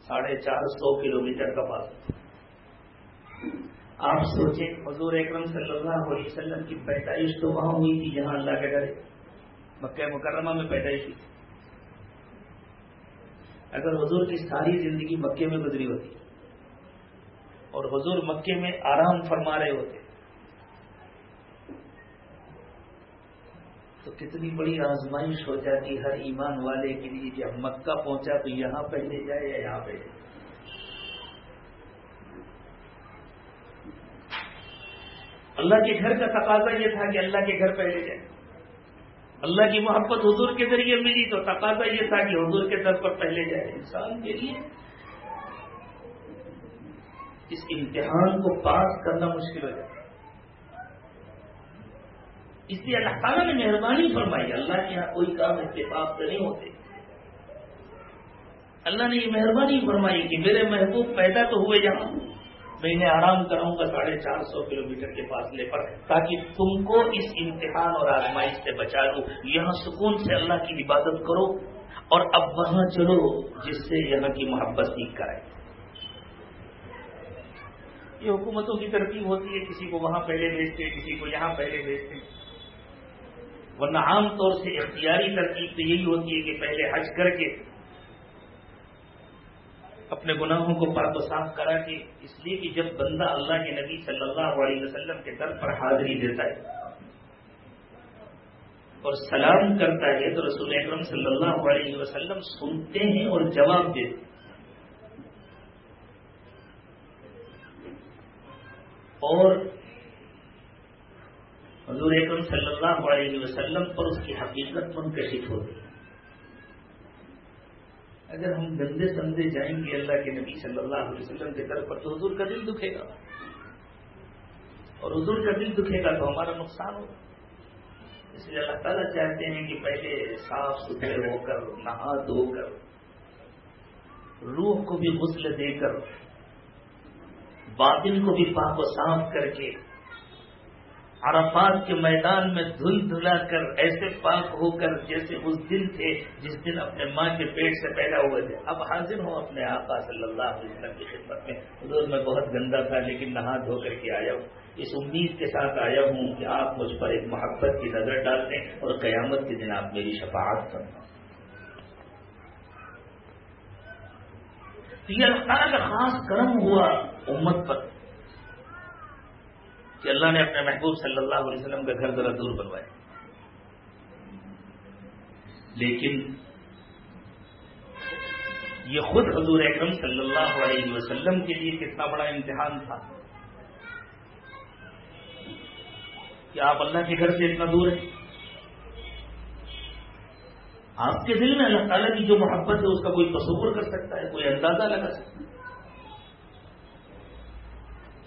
ساڑھے چار سو کلو میٹر کا فاصلہ۔ آپ سوچیں، حضور اکرم صلی اللہ علیہ وسلم کی پیدائش تو وہاں ہوئی تھی جہاں اللہ کے گھر مکہ مکرمہ میں پیدائش ہوئی تھی۔ اگر حضور کی ساری زندگی مکے میں گزری ہوتی۔ اور حضور مکے میں آرام فرما رہے ہوتے تو کتنی بڑی آزمائش ہو جاتی ہر ایمان والے کے لیے کہ اب مکہ پہنچا تو یہاں پہلے جائے یا یہاں پہلے اللہ کے گھر کا تقاضا یہ تھا کہ اللہ کے گھر پہلے جائے۔ اللہ کی محبت حضور کے ذریعے ملی تو تقاضا یہ تھا کہ حضور کے در پر پہلے جائے۔ انسان کے لیے اس امتحان کو پاس کرنا مشکل ہو جاتا اس لیے اللہ تعالیٰ نے مہربانی فرمائی، اللہ کے یہاں کوئی کام اتفاق سے نہیں ہوتے۔ اللہ نے یہ مہربانی فرمائی کہ میرے محبوب پیدا تو ہوئے جہاں، میں انہیں آرام کراؤں گا ساڑھے چار سو کلو میٹر کے فاصلے پر تاکہ تم کو اس امتحان اور آزمائش سے بچا لوں۔ یہاں سکون سے اللہ کی عبادت کرو اور اب وہاں چلو، جس سے یہاں کی محبت سیکھ کرائے۔ یہ حکومتوں کی ترتیب ہوتی ہے، کسی کو وہاں پہلے بھیجتے، کسی کو یہاں پہلے بھیجتے۔ ورنہ عام طور سے اختیاری ترتیب تو یہی ہوتی ہے کہ پہلے حج کر کے اپنے گناہوں کو پاک و صاف کرا کے، اس لیے کہ جب بندہ اللہ کے نبی صلی اللہ علیہ وسلم کے در پر حاضری دیتا ہے اور سلام کرتا ہے، تو رسول اکرم صلی اللہ علیہ وسلم سنتے ہیں اور جواب دیتے ہیں۔ اور حضور اکرم صلی اللہ علیہ وسلم پر اس کی حقیقت منکشف ہوتی ہے اگر ہم گندے سمجھے جائیں گے اللہ کے نبی صلی اللہ علیہ وسلم کے طرف پر تو حضور کا دل دکھے گا۔ اور حضور کا دل دکھے گا تو ہمارا نقصان ہوگا۔ اس لیے اللہ تعالیٰ چاہتے ہیں کہ پہلے صاف ستھرے ہو کر، نہا دھو کر، روح کو بھی غسل دے کر باطن کو بھی پاک و صاف کر کے عرفات کے میدان میں دھل دھلا کر ایسے پاک ہو کر جیسے اس دن تھے جس دن اپنے ماں کے پیٹ سے پیدا ہوئے تھے۔ اب حاضر ہوں اپنے آقا صلی اللہ علیہ وسلم کی خدمت میں۔ حضور میں بہت گندا تھا لیکن نہا دھو کر کے آیا ہوں۔ اس امید کے ساتھ آیا ہوں کہ آپ مجھ پر ایک محبت کی نظر ڈال دیں اور قیامت کے دن آپ میری شفاعت کرنا تو یہ اللہ کا خاص کرم ہوا امت پر کہ اللہ نے اپنے محبوب صلی اللہ علیہ وسلم کا گھر ذرا دور بنوایا۔ لیکن یہ خود حضور اکرم صلی اللہ علیہ وسلم کے لیے کتنا بڑا امتحان تھا کہ آپ اللہ کے گھر سے اتنا دور ہیں۔ آپ کے دل میں اللہ تعالیٰ کی جو محبت ہے، اس کا کوئی تصور کر سکتا ہے، کوئی اندازہ لگا سکتا ہے؟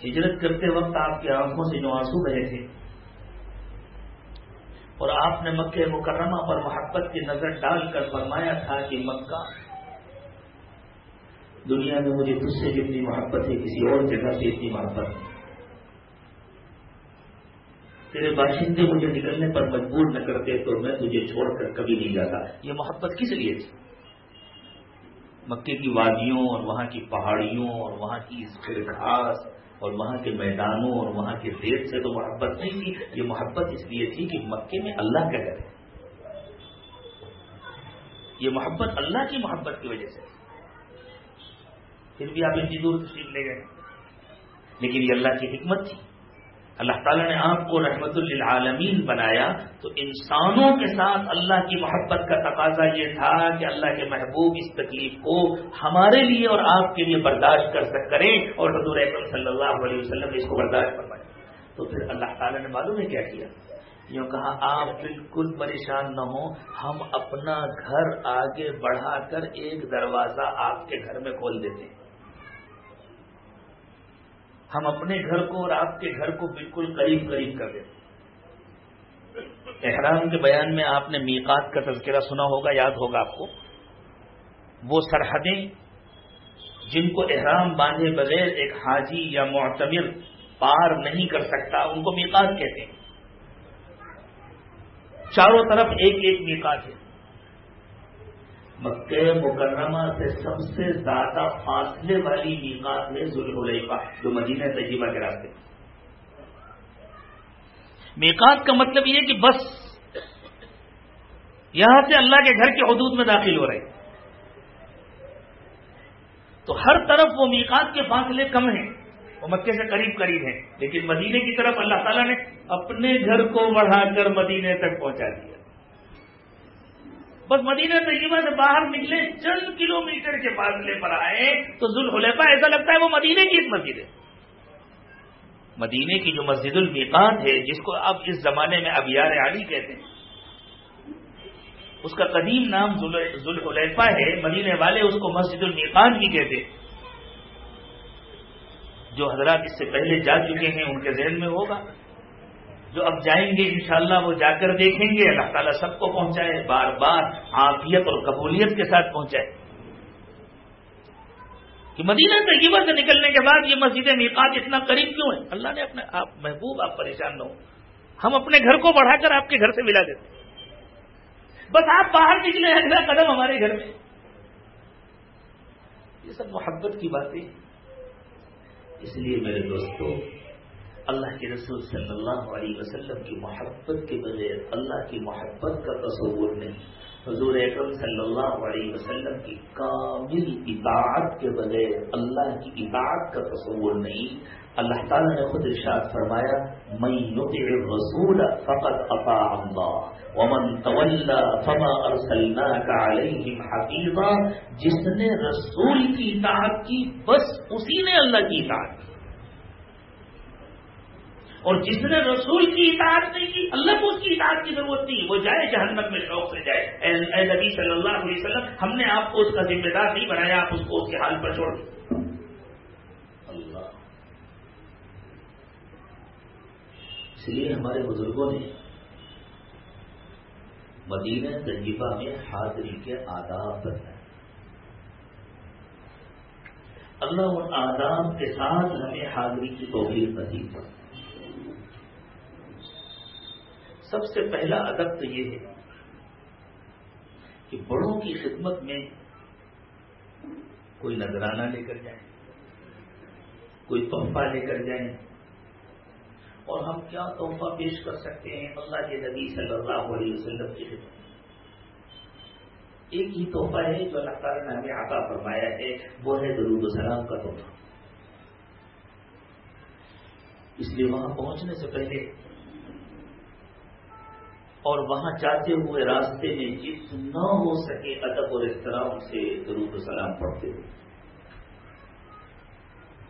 ہجرت کرتے وقت آپ کی آنکھوں سے جو آنسو رہے تھے، اور آپ نے مکہ مکرمہ پر محبت کی نظر ڈال کر فرمایا تھا کہ مکہ دنیا میں مجھے تجھ سے جتنی محبت ہے، کسی اور جگہ سے اتنی محبت ہے۔ تیرے باشندے مجھے نکلنے پر مجبور نہ کرتے تو میں تجھے چھوڑ کر کبھی نہیں جاتا۔ یہ محبت کس لیے تھی؟ مکے کی وادیوں اور وہاں کی پہاڑیوں اور وہاں کی گھاس اور وہاں کے میدانوں اور وہاں کے دیش سے تو محبت نہیں تھی۔ یہ محبت اس لیے تھی کہ مکے میں اللہ کا گھر ہے یہ محبت اللہ کی محبت کی وجہ سے۔ پھر بھی آپ اتنی دور تشریف لے گئے۔ لیکن یہ اللہ کی حکمت تھی۔ اللہ تعالیٰ نے آپ کو رحمت للعالمین بنایا تو انسانوں کے ساتھ اللہ کی محبت کا تقاضا یہ تھا کہ اللہ کے محبوب اس تکلیف کو ہمارے لیے اور آپ کے لیے برداشت کر سک کریں اور حضور اکرم صلی اللہ علیہ وسلم نے اس کو برداشت فرمایا۔ تو پھر اللہ تعالیٰ نے معلوم ہے کیا کیا؟ یوں کہا، آپ بالکل پریشان نہ ہوں، ہم اپنا گھر آگے بڑھا کر ایک دروازہ آپ کے گھر میں کھول دیتے ہیں۔ ہم اپنے گھر کو اور آپ کے گھر کو بالکل قریب قریب کر دیتے احرام کے بیان میں آپ نے میقات کا تذکرہ سنا ہوگا، یاد ہوگا آپ کو۔ وہ سرحدیں جن کو احرام باندھے بغیر ایک حاجی یا معتمر پار نہیں کر سکتا، ان کو میقات کہتے ہیں۔ چاروں طرف ایک ایک میقات ہے۔ مکہ مکرمہ سے سب سے زیادہ فاصلے والی میقات ہے ذوالحلیفہ جو مدینہ طیبہ کے راستے میقات کا مطلب یہ کہ بس یہاں سے اللہ کے گھر کے حدود میں داخل ہو رہے تو ہر طرف وہ میقات کے فاصلے کم ہیں، وہ مکے سے قریب قریب ہیں، لیکن مدینے کی طرف اللہ تعالیٰ نے اپنے گھر کو بڑھا کر مدینے تک پہنچا دیا۔ بس مدینہ طیبہ سے باہر نکلے، چند کلومیٹر کے فاصلے پر آئے تو ذوالحلیفہ ایسا لگتا ہے وہ مدینے کی ایک مسجد ہے۔ مدینے کی جو مسجد المیقات ہے، جس کو اب اس زمانے میں ابیار علی کہتے ہیں۔ اس کا قدیم نام ذوالحلیفہ ہے مدینے والے اس کو مسجد المیقات ہی کہتے ہیں۔ جو حضرات اس سے پہلے جا چکے ہیں، ان کے ذہن میں ہوگا۔ جو اب جائیں گے انشاءاللہ وہ جا کر دیکھیں گے، اللہ تعالیٰ سب کو پہنچائے، بار بار عافیت اور قبولیت کے ساتھ پہنچائے۔ کہ مدینہ طیبہ سے نکلنے کے بعد یہ مسجد میقات اتنا قریب کیوں ہے؟ اللہ نے اپنے آپ محبوب، آپ پریشان نہ ہو ہم اپنے گھر کو بڑھا کر آپ کے گھر سے ملا دیتے بس آپ باہر نکلے اگلا قدم ہمارے گھر میں۔ یہ سب محبت کی باتیں اس لیے میرے دوستوں اللہ کے رسول صلی اللہ علیہ وسلم کی محبت کے بغیر اللہ کی محبت کا تصور نہیں۔ حضور اکرم صلی اللہ علیہ وسلم کی کامل اطاعت کے بغیر اللہ کی اطاعت کا تصور نہیں۔ اللہ تعالیٰ نے خود ارشاد فرمایا میں يطع الرسول فقط اطاع اللہ، ومن تولى فما ارسلناك عليهم حفيظا جس نے رسول کی اطاعت کی، بس اسی نے اللہ کی اطاعت اور جس نے رسول کی اطاعت نہیں کی، اللہ کو اس کی اطاعت کی ضرورت نہیں، وہ جائے جہنم میں شوق سے جائے۔ اے اے نبی صلی اللہ علیہ وسلم، ہم نے آپ کو اس کا ذمہ دار نہیں بنایا، آپ اس کو اس کے حال پر چھوڑ اللہ۔ اس لیے ہمارے بزرگوں نے مدینہ طیبہ میں حاضری کے آداب بتائے اللہ ان آداب کے ساتھ ہمیں حاضری کی توفیق نصیب کرتا سب سے پہلا ادب تو یہ ہے کہ بڑوں کی خدمت میں کوئی نذرانہ لے کر جائیں، کوئی تحفہ لے کر جائیں۔ اور ہم کیا تحفہ پیش کر سکتے ہیں اللہ کے نبی صلی اللہ علیہ وسلم کی خدمت ایک ہی تحفہ ہے جو اللہ تعالیٰ نے ہمیں عطا فرمایا ہے، وہ ہے درود السلام کا تحفہ۔ اس لیے وہاں پہنچنے سے پہلے اور وہاں جاتے ہوئے راستے میں جتنا ہو سکے ادب اور احترام سے درود و سلام پڑھتے ہوئے۔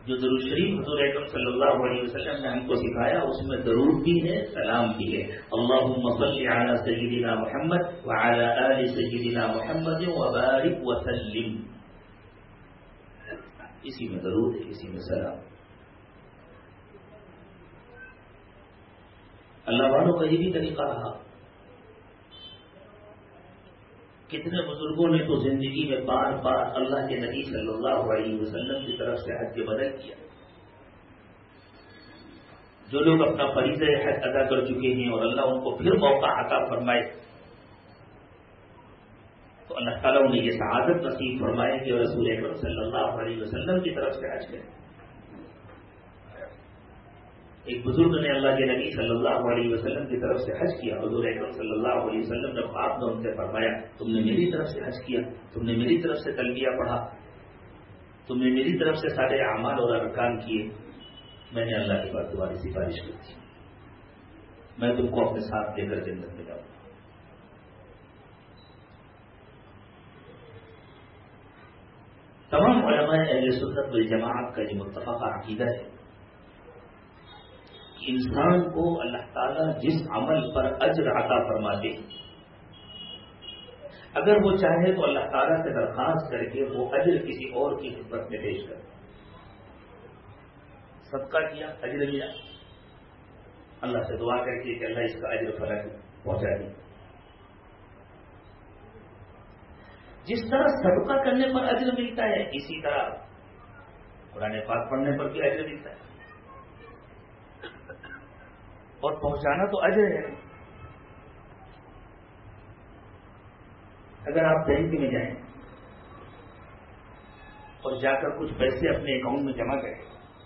جو درود شریف حضور اکرم صلی اللہ علیہ وسلم نے ہم کو سکھایا، اس میں درود بھی ہے، سلام بھی ہے۔ اللہ صلی علی سیدنا محمد وعلی آل سیدنا محمد وبارک وسلم۔ اسی میں درود ہے، اسی میں سلام۔ اللہ والوں کا یہ بھی طریقہ رہا۔ کتنے بزرگوں نے تو زندگی میں بار بار اللہ کے نبی صلی اللہ علیہ وسلم کی طرف سے حج کے بدل کیا۔ جو لوگ اپنا فریض حج ادا کر چکے ہیں اور اللہ ان کو پھر موقع عطا فرمائے، تو اللہ تعالیٰ انہیں یہ سعادت نصیب فرمائے کہ رسول اکرم صلی اللہ علیہ وسلم کی طرف سے حج کریں۔ ایک بزرگ نے اللہ کے نبی صلی اللہ علیہ وسلم کی طرف سے حج کیا۔ حضور اکرم صلی اللہ علیہ وسلم نے خواب میں ان سے فرمایا، تم نے میری طرف سے حج کیا، تم نے میری طرف سے تلبیہ پڑھا، تم نے میری طرف سے سارے اعمال اور ارکان کیے، میں نے اللہ کی بات تمہاری سفارش کی تھی۔ میں تم کو اپنے ساتھ لے کر جنت میں جاؤں۔ تمام علماء اہل سنت والجماعت کا جو متفقہ عقیدہ ہے۔ انسان کو اللہ تعالیٰ جس عمل پر اجر عطا فرماتے اگر وہ چاہے تو اللہ تعالیٰ سے درخواست کر کے وہ اجر کسی اور کی خدمت میں پیش کر صدقہ کیا، اجر لیا۔ اللہ سے دعا کر کے کہ اللہ اس کا اجر فرق پہنچا دیا جس طرح صدقہ کرنے پر اجر ملتا ہے، اسی طرح قرآن پاک پڑھنے پر بھی اجر ملتا ہے۔ اور پہنچانا تو اجر ہے۔ اگر آپ بینک میں جائیں اور جا کر کچھ پیسے اپنے اکاؤنٹ میں جمع کریں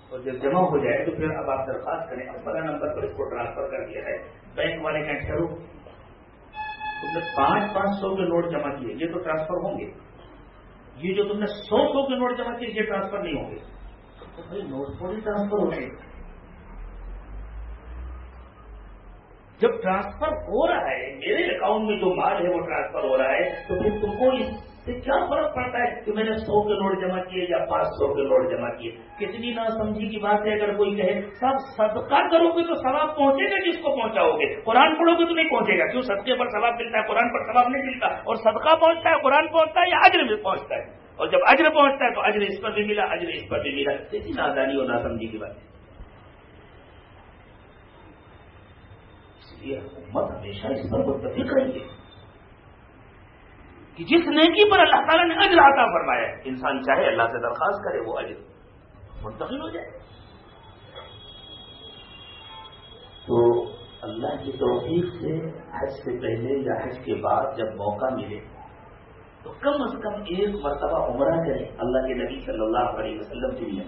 اور جب جمع ہو جائے تو پھر اب آپ درخواست کریں، اب بڑا نمبر پر اس کو ٹرانسفر کر دیا ہے۔ بینک والے کا کرو، تم نے پانچ پانچ سو کے نوٹ جمع کیے، یہ تو ٹرانسفر ہوں گے۔ یہ جو تم نے سو سو کے نوٹ جمع کیے، یہ ٹرانسفر نہیں ہوں گے۔ تو بھائی نوٹ تھوڑی ٹرانسفر ہو گئے جب ٹرانسفر ہو رہا ہے، میرے اکاؤنٹ میں جو مال ہے وہ ٹرانسفر ہو رہا ہے، تو پھر تم کو اس سے کیا فرق پڑتا ہے کہ میں نے سو کے نوٹ جمع کیے یا پانچ سو کے نوٹ جمع کیے؟ کتنی نہ سمجھی کی بات ہے اگر کوئی کہے، سب صدقہ کرو گے تو ثواب پہنچے گا جس کو پہنچاؤ گے؟ قرآن پڑھو گے تو نہیں پہنچے گا، کیوں؟ صدقے پر ثواب ملتا ہے، قرآن پر ثواب نہیں ملتا، اور صدقہ پہنچتا ہے، قرآن پہنچتا ہے یا اجر میں پہنچتا ہے؟ اور جب اجر پہنچتا ہے تو اجر اس پر بھی ملا، اجر اس پر بھی ملا، کتنی نادانی اور نہ سمجھی کی بات ہے۔ لیے حکومت ہمیشہ اس پر متفق رہی ہے کہ جس نیکی پر اللہ تعالیٰ نے اجر عطا فرمایا انسان چاہے اللہ سے درخواست کرے وہ اجر منتقل ہو جائے۔ تو اللہ کی توفیق سے حج سے پہلے یا حج کے بعد جب موقع ملے تو کم از کم ایک مرتبہ عمرہ کریں۔ اللہ کے نبی صلی اللہ علیہ وسلم کے لیے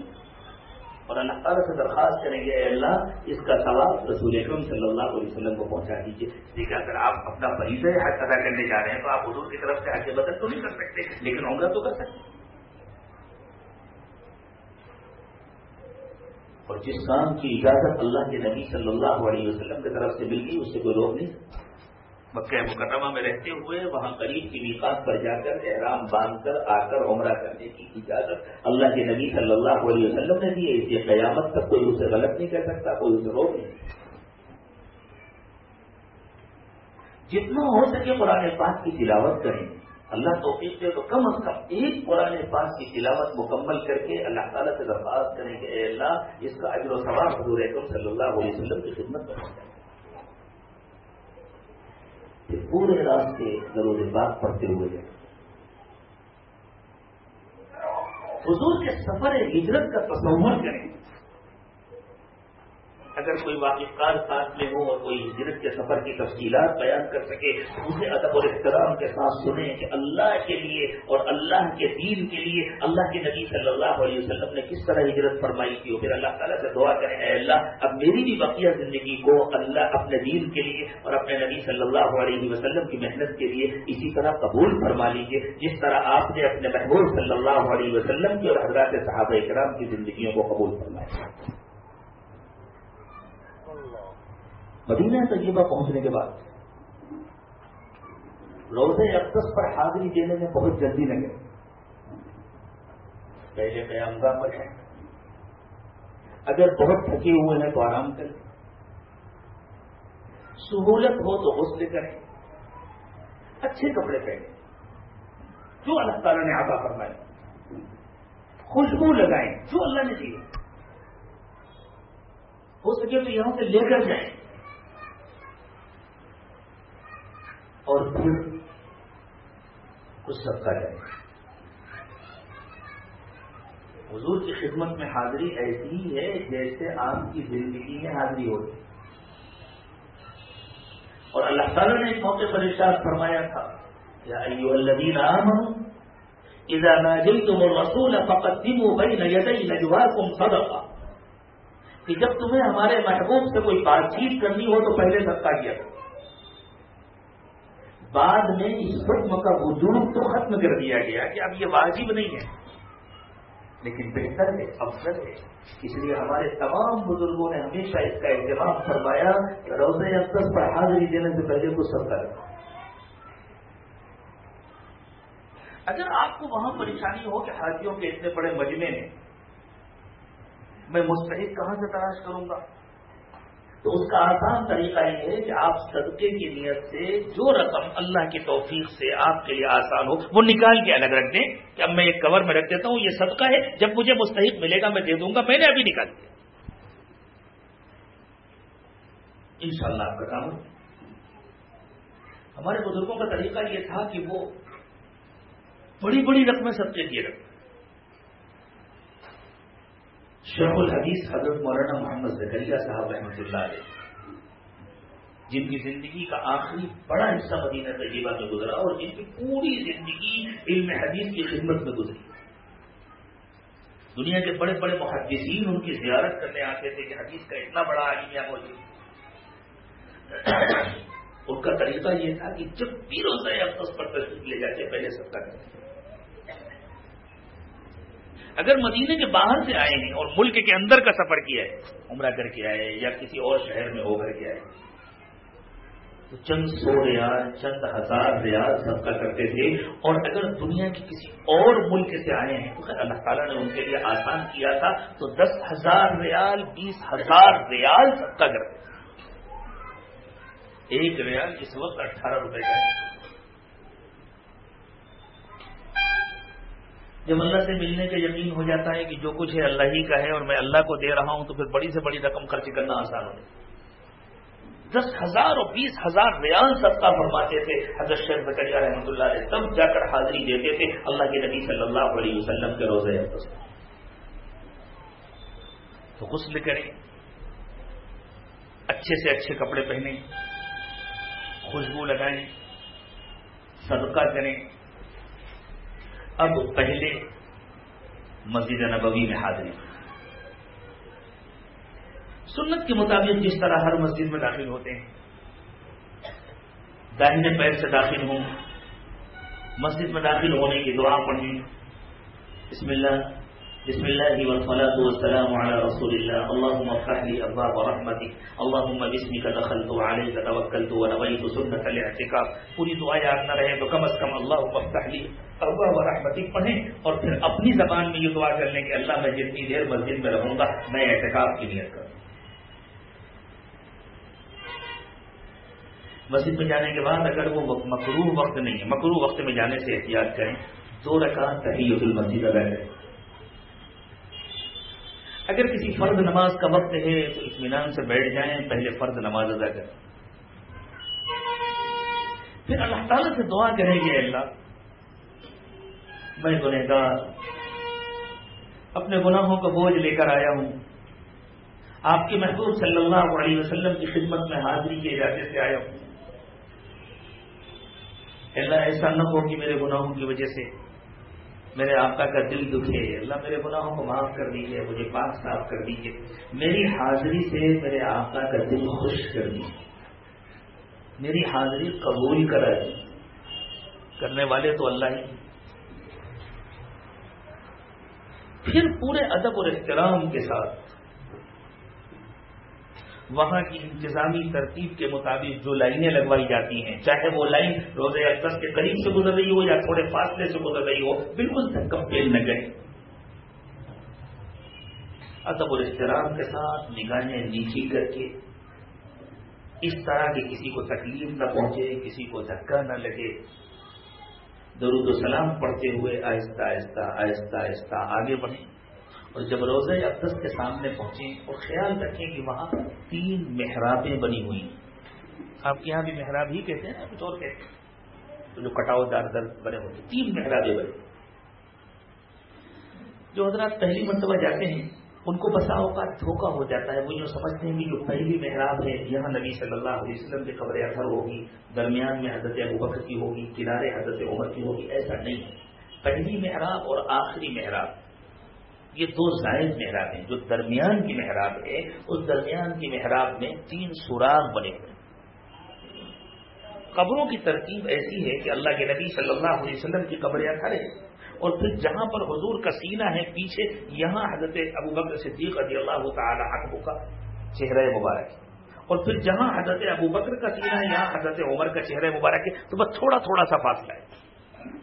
اور اللہ تعالیٰ سے درخواست کریں گے اے اللہ اس کا ثواب رسول اکرم صلی اللہ علیہ وسلم کو پہنچا دیجیے دیکھیے اگر آپ اپنا مریض حج ادا کرنے جا رہے ہیں تو آپ حضور کی طرف سے حج بدل تو نہیں کر سکتے لیکن عمرہ تو کر سکتے اور جس کام کی اجازت اللہ کے نبی صلی اللہ علیہ وسلم کی طرف سے مل گئی اس سے کوئی روک نہیں مکہ مکرمہ میں رہتے ہوئے وہاں قریب کی نکاح پر جا کر احرام باندھ کر آ کر عمرہ کرنے کی اجازت اللہ کے نبی صلی اللہ علیہ وسلم نے دی ہے۔ اس لیے قیامت تک کوئی اسے غلط نہیں کر سکتا، کوئی اسے روک نہیں جتنا ہو سکے قرآن پاک کی تلاوت کریں۔ اللہ تو دے تو کم از کم ایک قرآن پاک کی تلاوت مکمل کر کے اللہ تعالیٰ سے درخواست کریں کہ اے اللہ، اس کا اجر و ثواب حضور صلی اللہ علیہ وسلم کی خدمت کہ پورے راستے ضرور بات پڑھتے ہوئے حضور کے سفر ہجرت کا تصور کریں۔ اگر کوئی واقف کار ساتھ میں ہو اور کوئی ہجرت کے سفر کی تفصیلات بیان کر سکے، اسے ادب اور احترام کے ساتھ سنیں کہ اللہ کے لیے اور اللہ کے دین کے لیے اللہ کے نبی صلی اللہ علیہ وسلم نے کس طرح ہجرت فرمائی تھی۔ پھر اللہ تعالیٰ سے دعا کریں، اے اللہ، اب میری بھی بقیہ زندگی کو اللہ اپنے دین کے لیے اور اپنے نبی صلی اللہ علیہ وسلم کی محنت کے لیے اسی طرح قبول فرما لیجیے جس طرح آپ نے اپنے محبوب صلی اللہ علیہ وسلم کی اور حضرات صحابہ کرام کی زندگیوں کو قبول فرمایا۔ مدینہ طیبہ پہنچنے کے بعد روز اقدس پر حاضری دینے میں بہت جلدی لگے۔ پہلے قیامگاہ پر ہے۔ اگر بہت تھکے ہوئے ہیں تو آرام کریں۔ سہولت ہو تو غسل کریں۔ اچھے کپڑے پہنیں۔ جو اللہ تعالیٰ نے آگاہ فرمائے خوشبو لگائیں۔ جو اللہ نے دیے ہو سکے تو یہاں سے لے کر جائیں۔ اور پھر کچھ سب کا جائے حضور کی خدمت میں حاضری ایسی ہی ہے جیسے آپ کی زندگی میں حاضری ہوتی۔ اور اللہ تعالیٰ نے اس موقع پر ارشاد فرمایا تھا، یا ایو الذین آمنوا، اذا ناجلتم الرسول فقدموا بین یدی نجواکم صدقہ۔ کہ جب تمہیں ہمارے محبوب سے کوئی بات چیت کرنی ہو تو پہلے سب کیا۔ کرو بعد میں اس حکم کا وجود تو ختم کر دیا گیا کہ اب یہ واجب نہیں ہے۔ لیکن بہتر ہے، افضل ہے۔ اس لیے ہمارے تمام بزرگوں نے ہمیشہ اس کا اہتمام فرمایا کہ روز اقدس پر حاضری دینے سے پہلے کچھ سب کر اگر آپ کو وہاں پریشانی ہو کہ حاجیوں کے اتنے بڑے مجمے میں میں مستحق کہاں سے تلاش کروں گا؟ تو اس کا آسان طریقہ یہ ہے کہ آپ صدقے کی نیت سے جو رقم اللہ کی توفیق سے آپ کے لیے آسان ہو، وہ نکال کے الگ رکھ دیں کہ اب میں ایک کور میں رکھ دیتا ہوں، یہ صدقہ ہے، جب مجھے مستحق ملے گا میں دے دوں گا، میں نے ابھی نکال دیا۔ ان شاء اللہ آپ کا کام ہمارے بزرگوں کا طریقہ یہ تھا کہ وہ بڑی بڑی رقمیں صدقے کیے رکھتے۔ شیخ الحدیث حضرت مولانا محمد زکریہ صاحب رحمۃ اللہ علیہ، جن کی زندگی کا آخری بڑا حصہ مدینہ طیبہ میں گزرا اور جن کی پوری زندگی علم حدیث کی خدمت میں گزری۔ دنیا کے بڑے بڑے محدثین ان کی زیارت کرنے آتے تھے کہ حدیث کا اتنا بڑا عالمیہ موجود ان کا طریقہ یہ تھا کہ جب بھی روزہ افس پر تشریف لے جاتے پہلے سب کا کرتے اگر مدینے کے باہر سے آئے ہیں اور ملک کے اندر کا سفر کیا ہے، عمرہ کر کے آئے یا کسی اور شہر میں ہو کر کے آئے، تو چند سو ریال، چند ہزار ریال سب کا کرتے تھے اور اگر دنیا کے کسی اور ملک سے آئے ہیں، تو اللہ تعالیٰ نے ان کے لیے آسان کیا تھا، تو دس ہزار ریال، بیس ہزار ریال سب کا کرتے تھے۔ ایک ریال اس وقت اٹھارہ روپے کا ہے۔ جب اللہ سے ملنے کا یقین ہو جاتا ہے کہ جو کچھ ہے اللہ ہی کا ہے اور میں اللہ کو دے رہا ہوں، تو پھر بڑی سے بڑی رقم خرچ کرنا آسان ہو دس ہزار اور بیس ہزار ریال صدقہ فرماتے تھے حضرت شیخ بکریا رحمۃ اللہ علیہ، تب جا کر حاضری دیتے تھے اللہ کے نبی صلی اللہ علیہ وسلم کے روزے تو غسل کریں، اچھے سے اچھے کپڑے پہنیں، خوشبو لگائیں، صدقہ کریں۔ اب پہلے مسجد نبوی میں حاضری۔ سنت کے مطابق جس طرح ہر مسجد میں داخل ہوتے ہیں۔ داہنے پیر سے داخل ہوں۔ مسجد میں داخل ہونے کی دعا پڑھیں۔ بسم اللہ۔ بسم الله والصلاة والسلام على رسول الله. اللهم افتح لي أبواب رحمتك. اللهم باسمك دخلت وعليك توكلت ونويت سنة الاعتكاف. پوری دعا یاد نہ رہے تو کم از کم اللهم افتح لي ابواب رحمتك پڑھیں اور پھر اپنی زبان میں یہ دعا کر لیں کہ اللہ میں جتنی دیر مسجد میں رہوں گا میں اعتکاف کی نیت کروں مسجد میں جانے کے بعد اگر وہ مکرو وقت نہیں ہے مکرو وقت میں جانے سے احتیاط کریں، دو رکعت تحیت المسجد ادا کریں۔ اگر کسی فرد نماز کا وقت ہے تو اطمینان سے بیٹھ جائیں، پہلے فرد نماز ادا کریں۔ پھر اللہ تعالیٰ سے دعا کریں گے اللہ، میں گنہ گار اپنے گناہوں کا بوجھ لے کر آیا ہوں۔ آپ کے محبوب صلی اللہ علیہ وسلم کی خدمت میں حاضری کے ارادے سے آیا ہوں۔ اللہ، ایسا نہ ہو کہ میرے گناہوں کی وجہ سے میرے آقا کا دل دکھے، اللہ میرے گناہوں کو معاف کر دیجیے مجھے پاک صاف کر دیجیے میری حاضری سے میرے آقا کا دل خوش کر دیجیے میری حاضری قبول کرا دی کرنے والے تو اللہ ہی۔ پھر پورے ادب اور احترام کے ساتھ وہاں کی انتظامی ترتیب کے مطابق جو لائنیں لگوائی جاتی ہیں، چاہے وہ لائن روزے اقدس کے قریب سے گزر رہی ہو یا تھوڑے فاصلے سے گزر رہی ہو، بالکل دھکم پیل نہ کریں۔ ادب اور احترام کے ساتھ نگاہیں نیچی کر کے اس طرح کہ کسی کو تکلیف نہ پہنچے، کسی کو دھکا نہ لگے۔ درود و سلام پڑھتے ہوئے آہستہ آہستہ آہستہ آہستہ آگے بڑھیں۔ اور جب روزہ اقدس کے سامنے پہنچیں اور خیال رکھیں کہ وہاں تین محرابیں بنی ہوئی آپ کے یہاں بھی محراب ہی کہتے ہیں کچھ اور کہتے ہیں۔ تو جو کٹاؤ دار در بنے ہوتے ہیں، تین محرابیں بنے جو حضرات پہلی مرتبہ جاتے ہیں، ان کو بساؤ کا دھوکہ ہو جاتا ہے۔ وہ جو سمجھتے ہیں کہ جو پہلی محراب ہے، یہاں نبی صلی اللہ علیہ وسلم کی قبر اثر ہوگی، درمیان میں حضرت ابوبکر کی ہوگی، کنارے حضرت عمر کی ہوگی، ایسا نہیں۔ ہے پہلی محراب اور آخری محراب۔ یہ دو زائد محراب ہیں، جو درمیان کی محراب ہے، اس درمیان کی محراب میں تین سوراخ بنے ہوئے قبروں کی ترتیب ایسی ہے کہ اللہ کے نبی صلی اللہ علیہ وسلم کی قبریں کھڑے اور پھر جہاں پر حضور کا سینہ ہے پیچھے، یہاں حضرت ابو بکر صدیق رضی اللہ تعالی عنہ کا چہرہ مبارک ہے۔ اور پھر جہاں حضرت ابو بکر کا سینہ ہے، یہاں حضرت عمر کا چہرہ مبارک ہے۔ تو بس تھوڑا تھوڑا سا فاصلہ ہے۔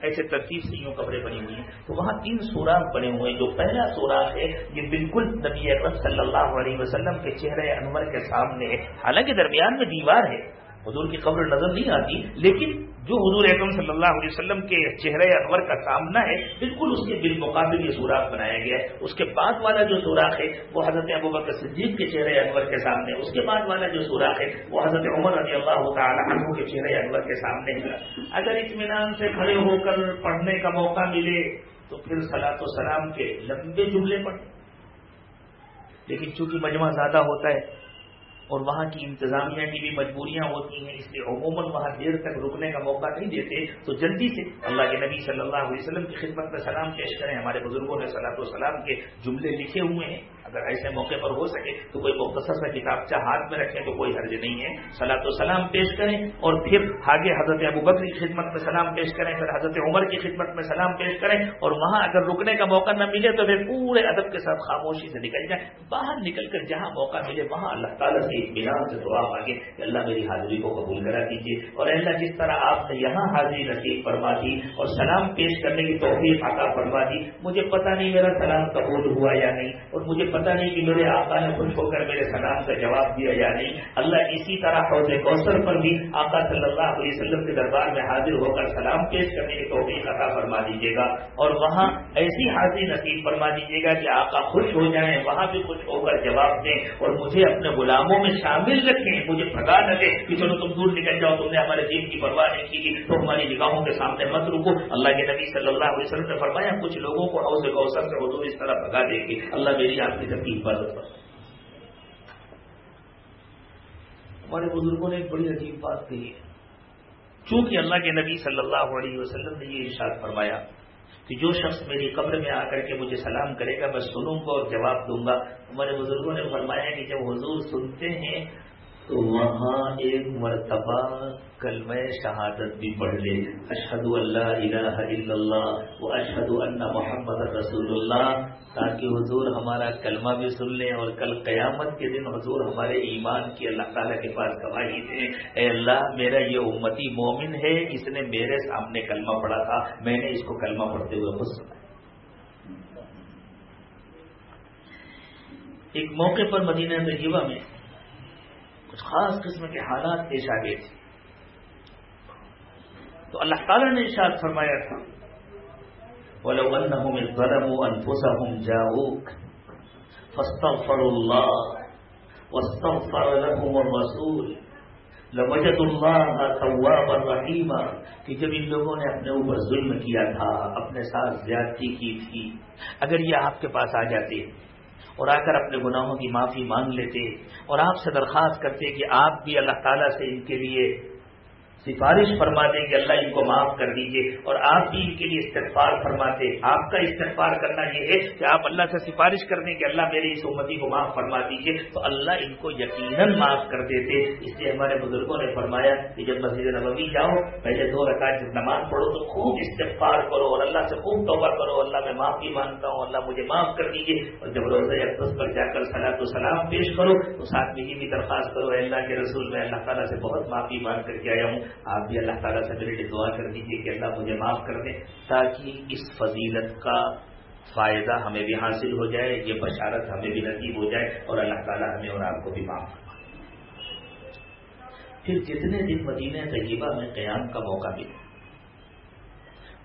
ایسے ترتیب سے یوں قبریں بنی ہوئی ہیں۔ تو وہاں تین سوراخ بنے ہوئے ہیں۔ جو پہلا سوراخ ہے، یہ بالکل نبی اکرم صلی اللہ علیہ وسلم کے چہرے انور کے سامنے ہے۔ حالانکہ درمیان میں دیوار ہے۔ حضور کی قبر نظر نہیں آتی، لیکن جو حضور اکرم صلی اللہ علیہ وسلم کے چہرے انور کا سامنا ہے، بالکل اس کے بالمقابل یہ سوراخ بنایا گیا ہے۔ اس کے بعد والا جو سوراخ ہے، وہ حضرت ابو بکر صدیق کے چہرے انور کے سامنے اس کے بعد والا جو سوراخ ہے، وہ حضرت عمر رضی اللہ تعالیٰ عنہ کے چہرے انور کے سامنے ہے۔ اگر اطمینان سے کھڑے ہو کر پڑھنے کا موقع ملے، تو پھر سلاط و سلام کے لمبے جملے پڑھ لیکن چونکہ مجمع زیادہ ہوتا ہے اور وہاں کی انتظامیہ کی بھی مجبوریاں ہوتی ہیں، اس لیے عموماً وہاں دیر تک رکنے کا موقع نہیں دیتے۔ تو جلدی سے اللہ کے نبی صلی اللہ علیہ وسلم کی خدمت میں سلام پیش کریں، ہمارے بزرگوں نے صلاح و سلام کے جملے لکھے ہوئے ہیں۔ اگر ایسے موقع پر ہو سکے تو کوئی مختصر سا کتاب ہاتھ میں رکھیں تو کوئی حرج نہیں ہے۔ سلاۃ و سلام پیش کریں اور پھر آگے حضرت ابو بکر کی خدمت میں سلام پیش کریں، پھر حضرت عمر کی خدمت میں سلام پیش کریں اور وہاں اگر رکنے کا موقع نہ ملے تو پھر پورے ادب کے ساتھ خاموشی سے نکل جائیں۔ باہر نکل کر جہاں موقع ملے وہاں اللہ تعالیٰ سے اطمینان سے دعا مانگے کہ اللہ میری حاضری کو قبول کرا دیجیے اور اللہ جس طرح آپ نے یہاں حاضری نصیب فرما دی اور سلام پیش کرنے کی توفیق عطا فرما دی، مجھے پتہ نہیں میرا سلام قبول ہوا یا نہیں اور مجھے پتہ نہیں کہ میرے آقا نے خوش ہو کر میرے سلام کا جواب دیا یا نہیں۔ اللہ اسی طرح حوض کوثر پر بھی آقا صلی اللہ علیہ وسلم کے دربار میں حاضر ہو کر سلام پیش کرنے کی توفیق عطا فرما دیجیے گا۔ اور وہاں ایسی حاضری نصیب فرما دیجیے گا کہ آقا خوش ہو جائیں، وہاں بھی خوش ہو کر جواب دیں اور مجھے اپنے غلاموں میں شامل رکھیں۔ مجھے پھگا نہ دے کہ چلو تم دور نکل جاؤ، تم نے ہمارے دین کی پرواہ نہیں کی تو ہماری نگاہوں کے سامنے مت رکو۔ اللہ کے نبی صلی اللہ علیہ وسلم نے فرمایا، کچھ لوگوں کو حوض کوثر سے حضور اس طرح بھگا دے گی اللہ میری آپ کی تکلیف پر۔ ہمارے بزرگوں نے ایک بڑی عجیب بات کہی ہے۔ چونکہ اللہ کے نبی صلی اللہ علیہ وسلم نے یہ ارشاد فرمایا کہ جو شخص میری قبر میں آ کر کے مجھے سلام کرے گا، میں سنوں گا اور جواب دوں گا۔ ہمارے بزرگوں نے فرمایا کہ جب حضور سنتے ہیں تو وہاں ایک مرتبہ کلمہ شہادت بھی پڑھ لے۔ اشہد اللہ الہ الا اللہ و اشہد اللہ محمد رسول اللہ۔ تاکہ حضور ہمارا کلمہ بھی سن لیں اور کل قیامت کے دن حضور ہمارے ایمان کی اللہ تعالیٰ کے پاس گواہی دیں۔ اے اللہ، میرا یہ امتی مومن ہے، اس نے میرے سامنے کلمہ پڑھا تھا۔ میں نے اس کو کلمہ پڑھتے ہوئے خود سنا۔ ایک موقع پر مدینہ طیبہ میں خاص قسم کے حالات پیش آ گئے تھے۔ تو اللہ تعالیٰ نے ارشاد فرمایا تھا بولے أَنفُسَهُمْ جَاءُوكَ فَاسْتَغْفَرُوا اللَّهَ وَاسْتَغْفَرَ لَهُمُ الرَّسُولُ لَوَجَدُوا اللَّهَ تَوَّابًا رَحِيمًا۔ کہ جب ان لوگوں نے اپنے اوپر ظلم کیا تھا، اپنے ساتھ زیادتی کی تھی، اگر یہ آپ کے پاس آ جاتے اور آ کر اپنے گناہوں کی معافی مانگ لیتے اور آپ سے درخواست کرتے کہ آپ بھی اللہ تعالیٰ سے ان کے لیے سفارش فرما دیں کہ اللہ ان کو معاف کر دیجیے اور آپ بھی ان کے لیے استغفار فرماتے آپ کا استغفار کرنا یہ ہے کہ آپ اللہ سے سفارش کر دیں کہ اللہ میری اس امتی کو معاف فرما دیجیے تو اللہ ان کو یقیناً معاف کر دیتے اس لیے ہمارے بزرگوں نے فرمایا کہ جب مسجد نبوی جاؤ، پہلے دو رکعت جب نماز پڑھو تو خوب استغفار کرو اور اللہ سے خوب توبہ کرو۔ اللہ میں معافی مانگتا ہوں، اللہ مجھے معاف کر دیجیے اور جب روزہ اقدس پر جا کر صلاح تو سلام پیش کرو تو ساتھ میں یہ بھی درخواست کرو اللہ کے رسول، میں اللہ تعالیٰ سے بہت معافی مانگ کر کے آیا ہوں۔ آپ بھی اللہ تعالیٰ سے میرے لیے دعا کر دیجیے کہ اللہ مجھے معاف کر دیں تاکہ اس فضیلت کا فائدہ ہمیں بھی حاصل ہو جائے، یہ بشارت ہمیں بھی نصیب ہو جائے اور اللہ تعالیٰ ہمیں اور آپ کو بھی معاف کرے پھر جتنے دن مدینہ طیبہ میں قیام کا موقع ملے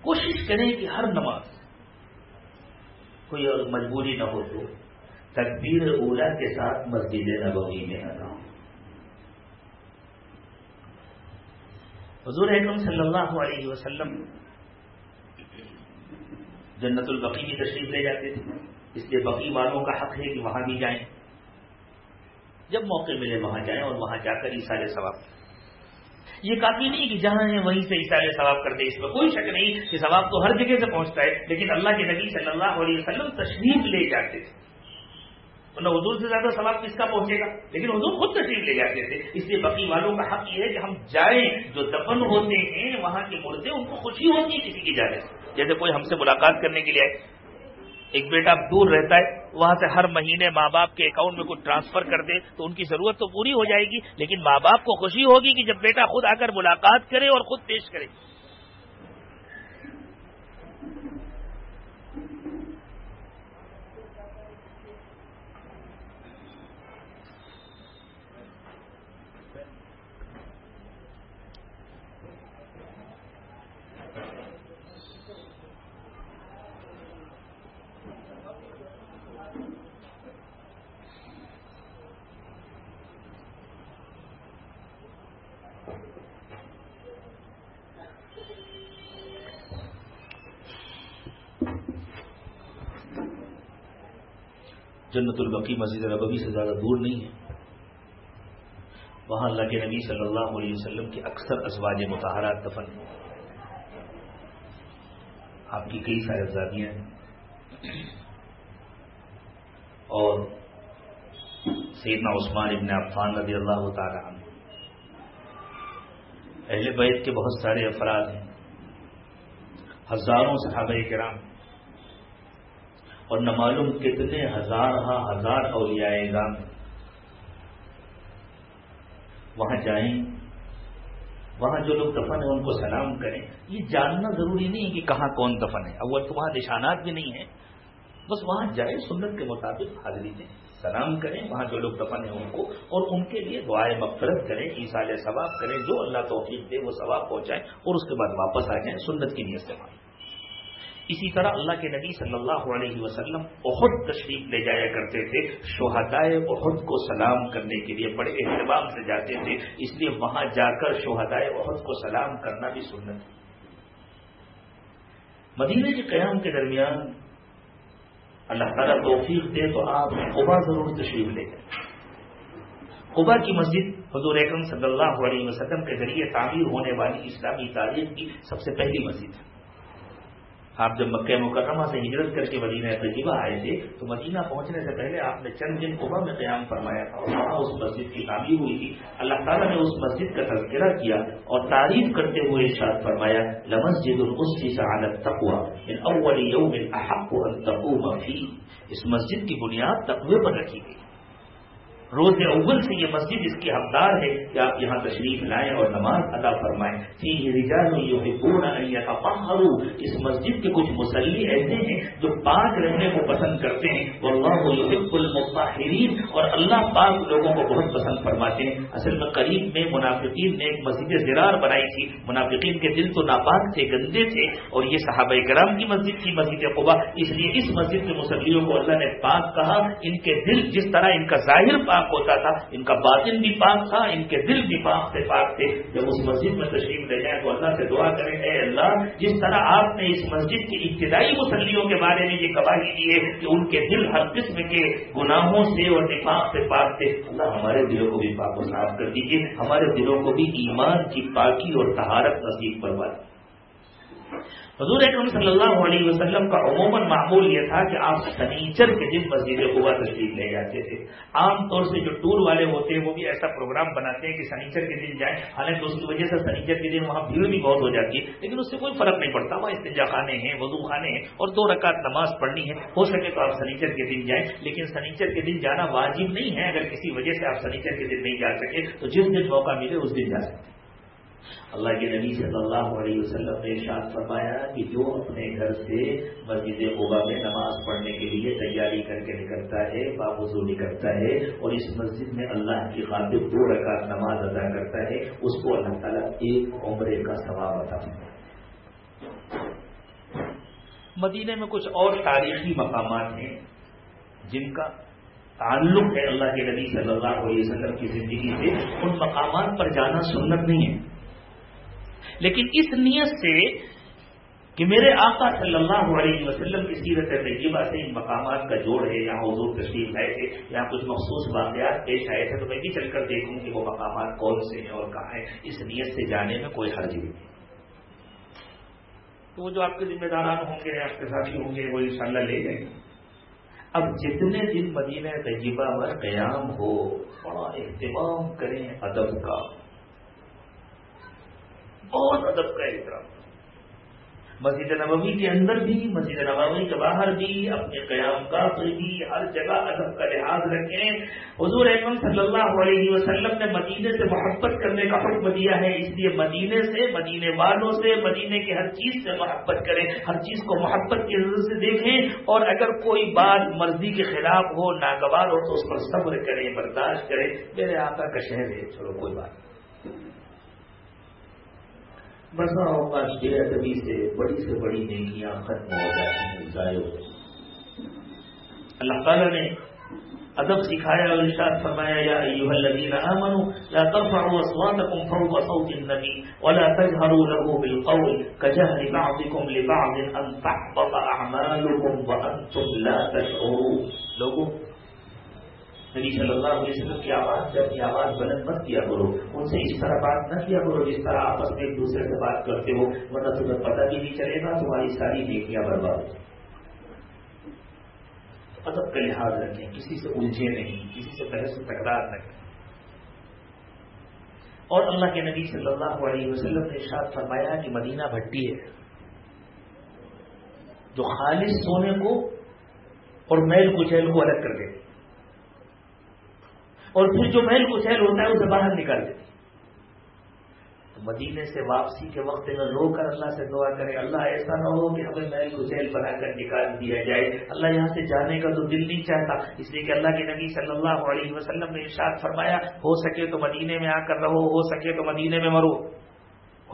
کوشش کریں کہ ہر نماز کوئی اور مجبوری نہ ہو تو تکبیر اولا کے ساتھ مسجد نبوی میں نہ ہو حضور اکرم صلی اللہ علیہ وسلم جنت البقی کی تشریف لے جاتے تھے۔ اس لیے بقی والوں کا حق ہے کہ وہاں بھی جائیں۔ جب موقع ملے وہاں جائیں اور وہاں جا کر عیسال ثواب یہ کافی نہیں کہ جہاں ہیں وہیں سے عیسال ثواب کرتے اس میں کوئی شک نہیں کہ ثواب تو ہر جگہ سے پہنچتا ہے، لیکن اللہ کے نبی صلی اللہ علیہ وسلم تشریف لے جاتے تھے۔ حضور سے زیادہ سوال کس کا پہنچے گا؟ لیکن حضور خود تشریف لے جاتے تھے۔ اس لیے بقی والوں کا حق یہ ہے کہ ہم جائیں، جو دفن ہوتے ہیں، وہاں کے مردے، ان کو خوشی ہوتی ہے کسی کی جانے سے۔ جیسے کوئی ہم سے ملاقات کرنے کے لیے آئے۔ ایک بیٹا دور رہتا ہے، وہاں سے ہر مہینے ماں باپ کے اکاؤنٹ میں کچھ ٹرانسفر کر دے تو ان کی ضرورت تو پوری ہو جائے گی، لیکن ماں باپ کو خوشی ہوگی کہ جب بیٹا خود آ کر ملاقات کرے اور خود پیش کرے۔ جنت البقی مسجد نبوی سے زیادہ دور نہیں ہے۔ وہاں اللہ کے نبی صلی اللہ علیہ وسلم کی اکثر ازواج متحرات دفن ہیں۔ آپ کی کئی صاحبزادیاں ہیں۔ اور سیدنا عثمان ابن عفان رضی اللہ تعالی عنہ۔ اہل بیت کے بہت سارے افراد ہیں۔ ہزاروں صحابہ کرام۔ اور نہ معلوم کتنے ہزار ہاں ہزار اولیاء اعظام وہاں جائیں، وہاں جو لوگ دفن ہیں ان کو سلام کریں۔ یہ جاننا ضروری نہیں کہ کہاں کون دفن ہے۔ اول تو وہاں نشانات بھی نہیں ہیں۔ بس وہاں جائیں، سنت کے مطابق حاضری دیں۔ سلام کریں، وہاں جو لوگ دفن ہیں ان کو اور ان کے لیے دعائیں مغفرت کریں عیسال ثواب کریں، جو اللہ توفیق دے وہ ثواب پہنچائیں اور اس کے بعد واپس آ جائیں سنت کی نیت سے۔ مانیں اسی طرح اللہ کے نبی صلی اللہ علیہ وسلم بہت تشریف لے جایا کرتے تھے، شہدائے عہد کو سلام کرنے کے لیے بڑے اہتمام سے جاتے تھے، اس لیے وہاں جا کر شہدائے عہد کو سلام کرنا بھی سنت مدینہ کے قیام کے درمیان اللہ تعالیٰ توفیق دے تو آپ قبا ضرور تشریف لے جائیں۔ قبا کی مسجد حضور اکرم صلی اللہ علیہ وسلم کے ذریعے تعمیر ہونے والی اسلامی تاریخ کی سب سے پہلی مسجد ہے۔ آپ جب مکہ مکرمہ سے ہجرت کر کے مدینہ تجیبہ آئے تھے، تو مدینہ پہنچنے سے پہلے آپ نے چند دن قبا میں قیام فرمایا تھا اور وہاں اس مسجد کی تعمیر ہوئی تھی۔ اللہ تعالیٰ نے اس مسجد کا تذکرہ کیا اور تعریف کرتے ہوئے ارشاد فرمایا، لمسجد اول یوم احق ان تقوم اس مسجد کی بنیاد تقوی پر رکھی گئی۔ روز اول سے یہ مسجد اس کی حقدار ہے کہ آپ یہاں تشریف لائیں اور نماز ادا فرمائیں۔ اس مسجد کے کچھ مسلی ایسے ہیں جو پاک رہنے کو پسند کرتے ہیں۔ المطاہرین اور اللہ پاک لوگوں کو بہت پسند فرماتے ہیں۔ اصل میں قریب میں منافقین نے ایک مسجد زرار بنائی تھی۔ منافقین کے دل تو ناپاک تھے، گندے تھے۔ اور یہ صحابہ کرام کی مسجد تھی، مسجد قبا اس لیے اس مسجد کے مسلیوں کو اللہ نے پاک کہا۔ ان کے دل جس طرح ان کا ظاہر پاک پاک ہوتا تھا، ان کا باطن بھی پاک تھا، ان کے دل بھی پاک سے پاک تھے۔ جب اس مسجد میں تشریف لے جائیں تو اللہ سے دعا کریں، اے اللہ، جس طرح آپ نے اس مسجد کی ابتدائی مسلیوں کے بارے میں یہ گواہی دی ہے کہ ان کے دل ہر قسم کے گناہوں سے اور نفاق سے پاک تھے، اللہ ہمارے دلوں کو بھی پاک و صاف کر دیجیے ہمارے دلوں کو بھی ایمان کی پاکی اور تہارت نصیب کروا دیجیے حضور اکرم صلی اللہ علیہ وسلم کا عموماً معمول یہ تھا کہ آپ سنیچر کے دن مسجد قبا تشریف لے جاتے تھے۔ عام طور سے جو ٹور والے ہوتے ہیں وہ بھی ایسا پروگرام بناتے ہیں کہ سنیچر کے دن جائیں۔ حالانکہ اس کی وجہ سے سنیچر کے دن وہاں بھیڑ بھی بہت ہو جاتی ہے، لیکن اس سے کوئی فرق نہیں پڑتا۔ وہاں استنجا خانے ہیں وضو خانے ہیں اور دو رکعت نماز پڑھنی ہے۔ ہو سکے تو آپ سنیچر کے دن جائیں، لیکن سنیچر کے دن جانا واجب نہیں ہے۔ اگر کسی وجہ سے آپ سنیچر کے دن نہیں جا سکے تو جس دن موقع ملے اس دن جا سکتے اللہ کے نبی صلی اللہ علیہ وسلم نے ارشاد فرمایا کہ جو اپنے گھر سے مسجد عبا میں نماز پڑھنے کے لیے تیاری کر کے نکلتا ہے بابوزو نکلتا ہے اور اس مسجد میں اللہ کی خاطر دو رکعت نماز ادا کرتا ہے، اس کو اللہ تعالیٰ ایک عمرے کا ثواب ادا مدینے میں کچھ اور تاریخی مقامات ہیں جن کا تعلق ہے اللہ کے نبی صلی اللہ علیہ وسلم کی زندگی سے۔ ان مقامات پر جانا سنت نہیں ہے۔ لیکن اس نیت سے کہ میرے آقا صلی اللہ علیہ وسلم کی سیرت تجیبہ سے ان مقامات کا جوڑ ہے، یہاں حضور تشریف آئے تھے، یہاں کچھ مخصوص واقعات پیش آئے تھے، تو میں بھی چل کر دیکھوں کہ وہ مقامات کون سے ہیں اور کہاں ہیں۔ اس نیت سے جانے میں کوئی حرج نہیں۔ تو وہ جو آپ کے ذمہ داران ہوں گے، آپ کے ساتھی ہوں گے، وہ انشاءاللہ لے جائیں گے۔ اب جتنے دن مدینہ تجیبہ میں قیام ہو، بڑا اہتمام کریں ادب کا۔ بہت ادب کا احترام۔ مسجد نبوی کے اندر بھی، مسجد نبوی کے باہر بھی، اپنے قیام کا بھی ہر جگہ ادب کا لحاظ رکھیں۔ حضور احمد صلی اللہ علیہ وسلم نے مدینے سے محبت کرنے کا حکم دیا ہے۔ اس لیے مدینے سے، مدینے والوں سے، مدینے کی ہر چیز سے محبت کریں۔ ہر چیز کو محبت کی نظر سے دیکھیں۔ اور اگر کوئی بات مرضی کے خلاف ہو، ناگوار ہو، تو اس پر صبر کریں، برداشت کریں۔ میرے آقا کا شہر ہے، چلو کوئی بات نہیں۔ بسا اوقات بے ادبی سے بڑی سے بڑی نیکیاں ختم ہو جاتی ہیں ضائع ہو اللہ تعالیٰ نے ادب سکھایا اور ارشاد فرمایا، یا ایوہ الذین آمنوا لا ترفعوا اصواتکم فوق صوت النبی ولا تجهروا له بالقول كجهر بعضكم لبعض ان تحبط اعمالكم وانتم لا تشعرون۔ لوگوں نبی صلی اللہ علیہ وسلم کی آواز سے اپنی آواز بلند مت کیا کرو، ان سے اس طرح بات نہ کیا کرو جس طرح آپس میں ایک دوسرے سے بات کرتے ہو، ورنہ تمہیں پتہ بھی نہیں چلے گا، تمہاری ساری نیکیاں برباد ادب کا لحاظ رکھیں، کسی سے الجھے نہیں، کسی سے بحث تکرار نہ کریں۔ اور اللہ کے نبی صلی اللہ علیہ وسلم نے ارشاد فرمایا کہ مدینہ بھٹی ہے، جو خالص سونے کو اور میل کچیل کو الگ کر دیتی اور پھر جو محل کچیل ہوتا ہے اسے باہر نکال دیتے مدینے سے واپسی کے وقت میں رو کر اللہ سے دعا کرے اللہ ایسا نہ ہو کہ ہمیں محل کچیل بنا کر نکال دیا جائے۔ اللہ یہاں سے جانے کا تو دل نہیں چاہتا۔ اس لیے کہ اللہ کے نبی صلی اللہ علیہ وسلم نے ارشاد فرمایا، ہو سکے تو مدینے میں آ کر رہو، ہو سکے تو مدینے میں مرو۔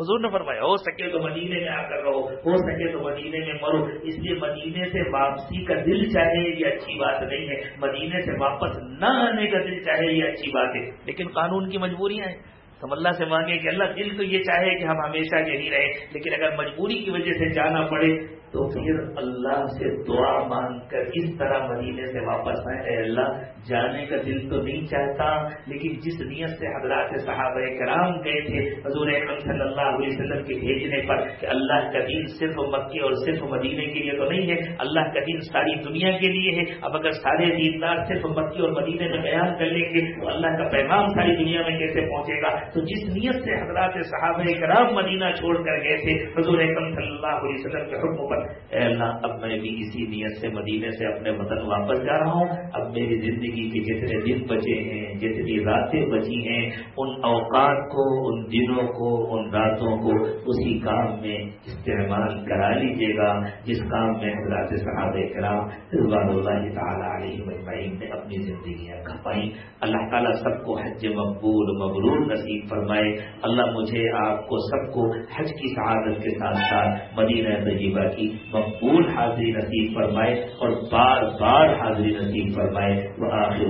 حضور نے فرمایا، ہو سکے تو مدینے میں آ کر رہو، ہو سکے تو مدینے میں مرو، اس لیے مدینے سے واپسی کا دل چاہے یہ اچھی بات نہیں ہے، مدینے سے واپس نہ آنے کا دل چاہے یہ اچھی بات ہے۔ لیکن قانون کی مجبوریاں ہیں ہم اللہ سے مانگے کہ اللہ دل تو یہ چاہے کہ ہم ہمیشہ یہی رہے لیکن اگر مجبوری کی وجہ سے جانا پڑے تو پھر اللہ سے دعا مانگ کر اس طرح مدینے سے واپس آئے اے اللہ، جانے کا دل تو نہیں چاہتا، لیکن جس نیت سے حضرات صحابہ کرام گئے تھے، حضور اکرم صلی اللہ علیہ وسلم کے بھیجنے پر کہ اللہ کا دین صرف مکے اور صرف مدینے کے لیے تو نہیں ہے، اللہ کا دین ساری دنیا کے لیے ہے۔ اب اگر سارے دیندار صرف مکے اور مدینے میں بیان کر لیں گے، تو اللہ کا پیغام ساری دنیا میں کیسے پہنچے گا؟ تو جس نیت سے حضرات صحابہ کرام مدینہ چھوڑ کر گئے تھے، حضور اکرم صلی اللہ علیہ وسلم کے حکم پر اے اللہ، اب میں بھی اسی نیت سے مدینے سے اپنے وطن واپس جا رہا ہوں، اب میری زندگی کے جتنے دن بچے ہیں، جتنی راتیں بچی ہیں، ان اوقات کو، ان دنوں کو، ان راتوں کو اسی کام میں استعمال کرا لیجیے گا، جس کام میں حضرات صحاب کرام رضوان اللہ تعالیٰ علیہ مجمعین نے اپنی زندگیاں کھپائیں۔ اللہ تعالیٰ سب کو حج مقبول، مغرور نصیب فرمائے۔ اللہ مجھے آپ کو سب کو حج کی سعادت کے ساتھ ساتھ مدینہ طیبہ کی مقبول حاضری نصیب فرمائے اور بار بار حاضری نصیب فرمائے۔ وہ آخر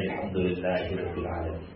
الحمد للہ رب العالمین۔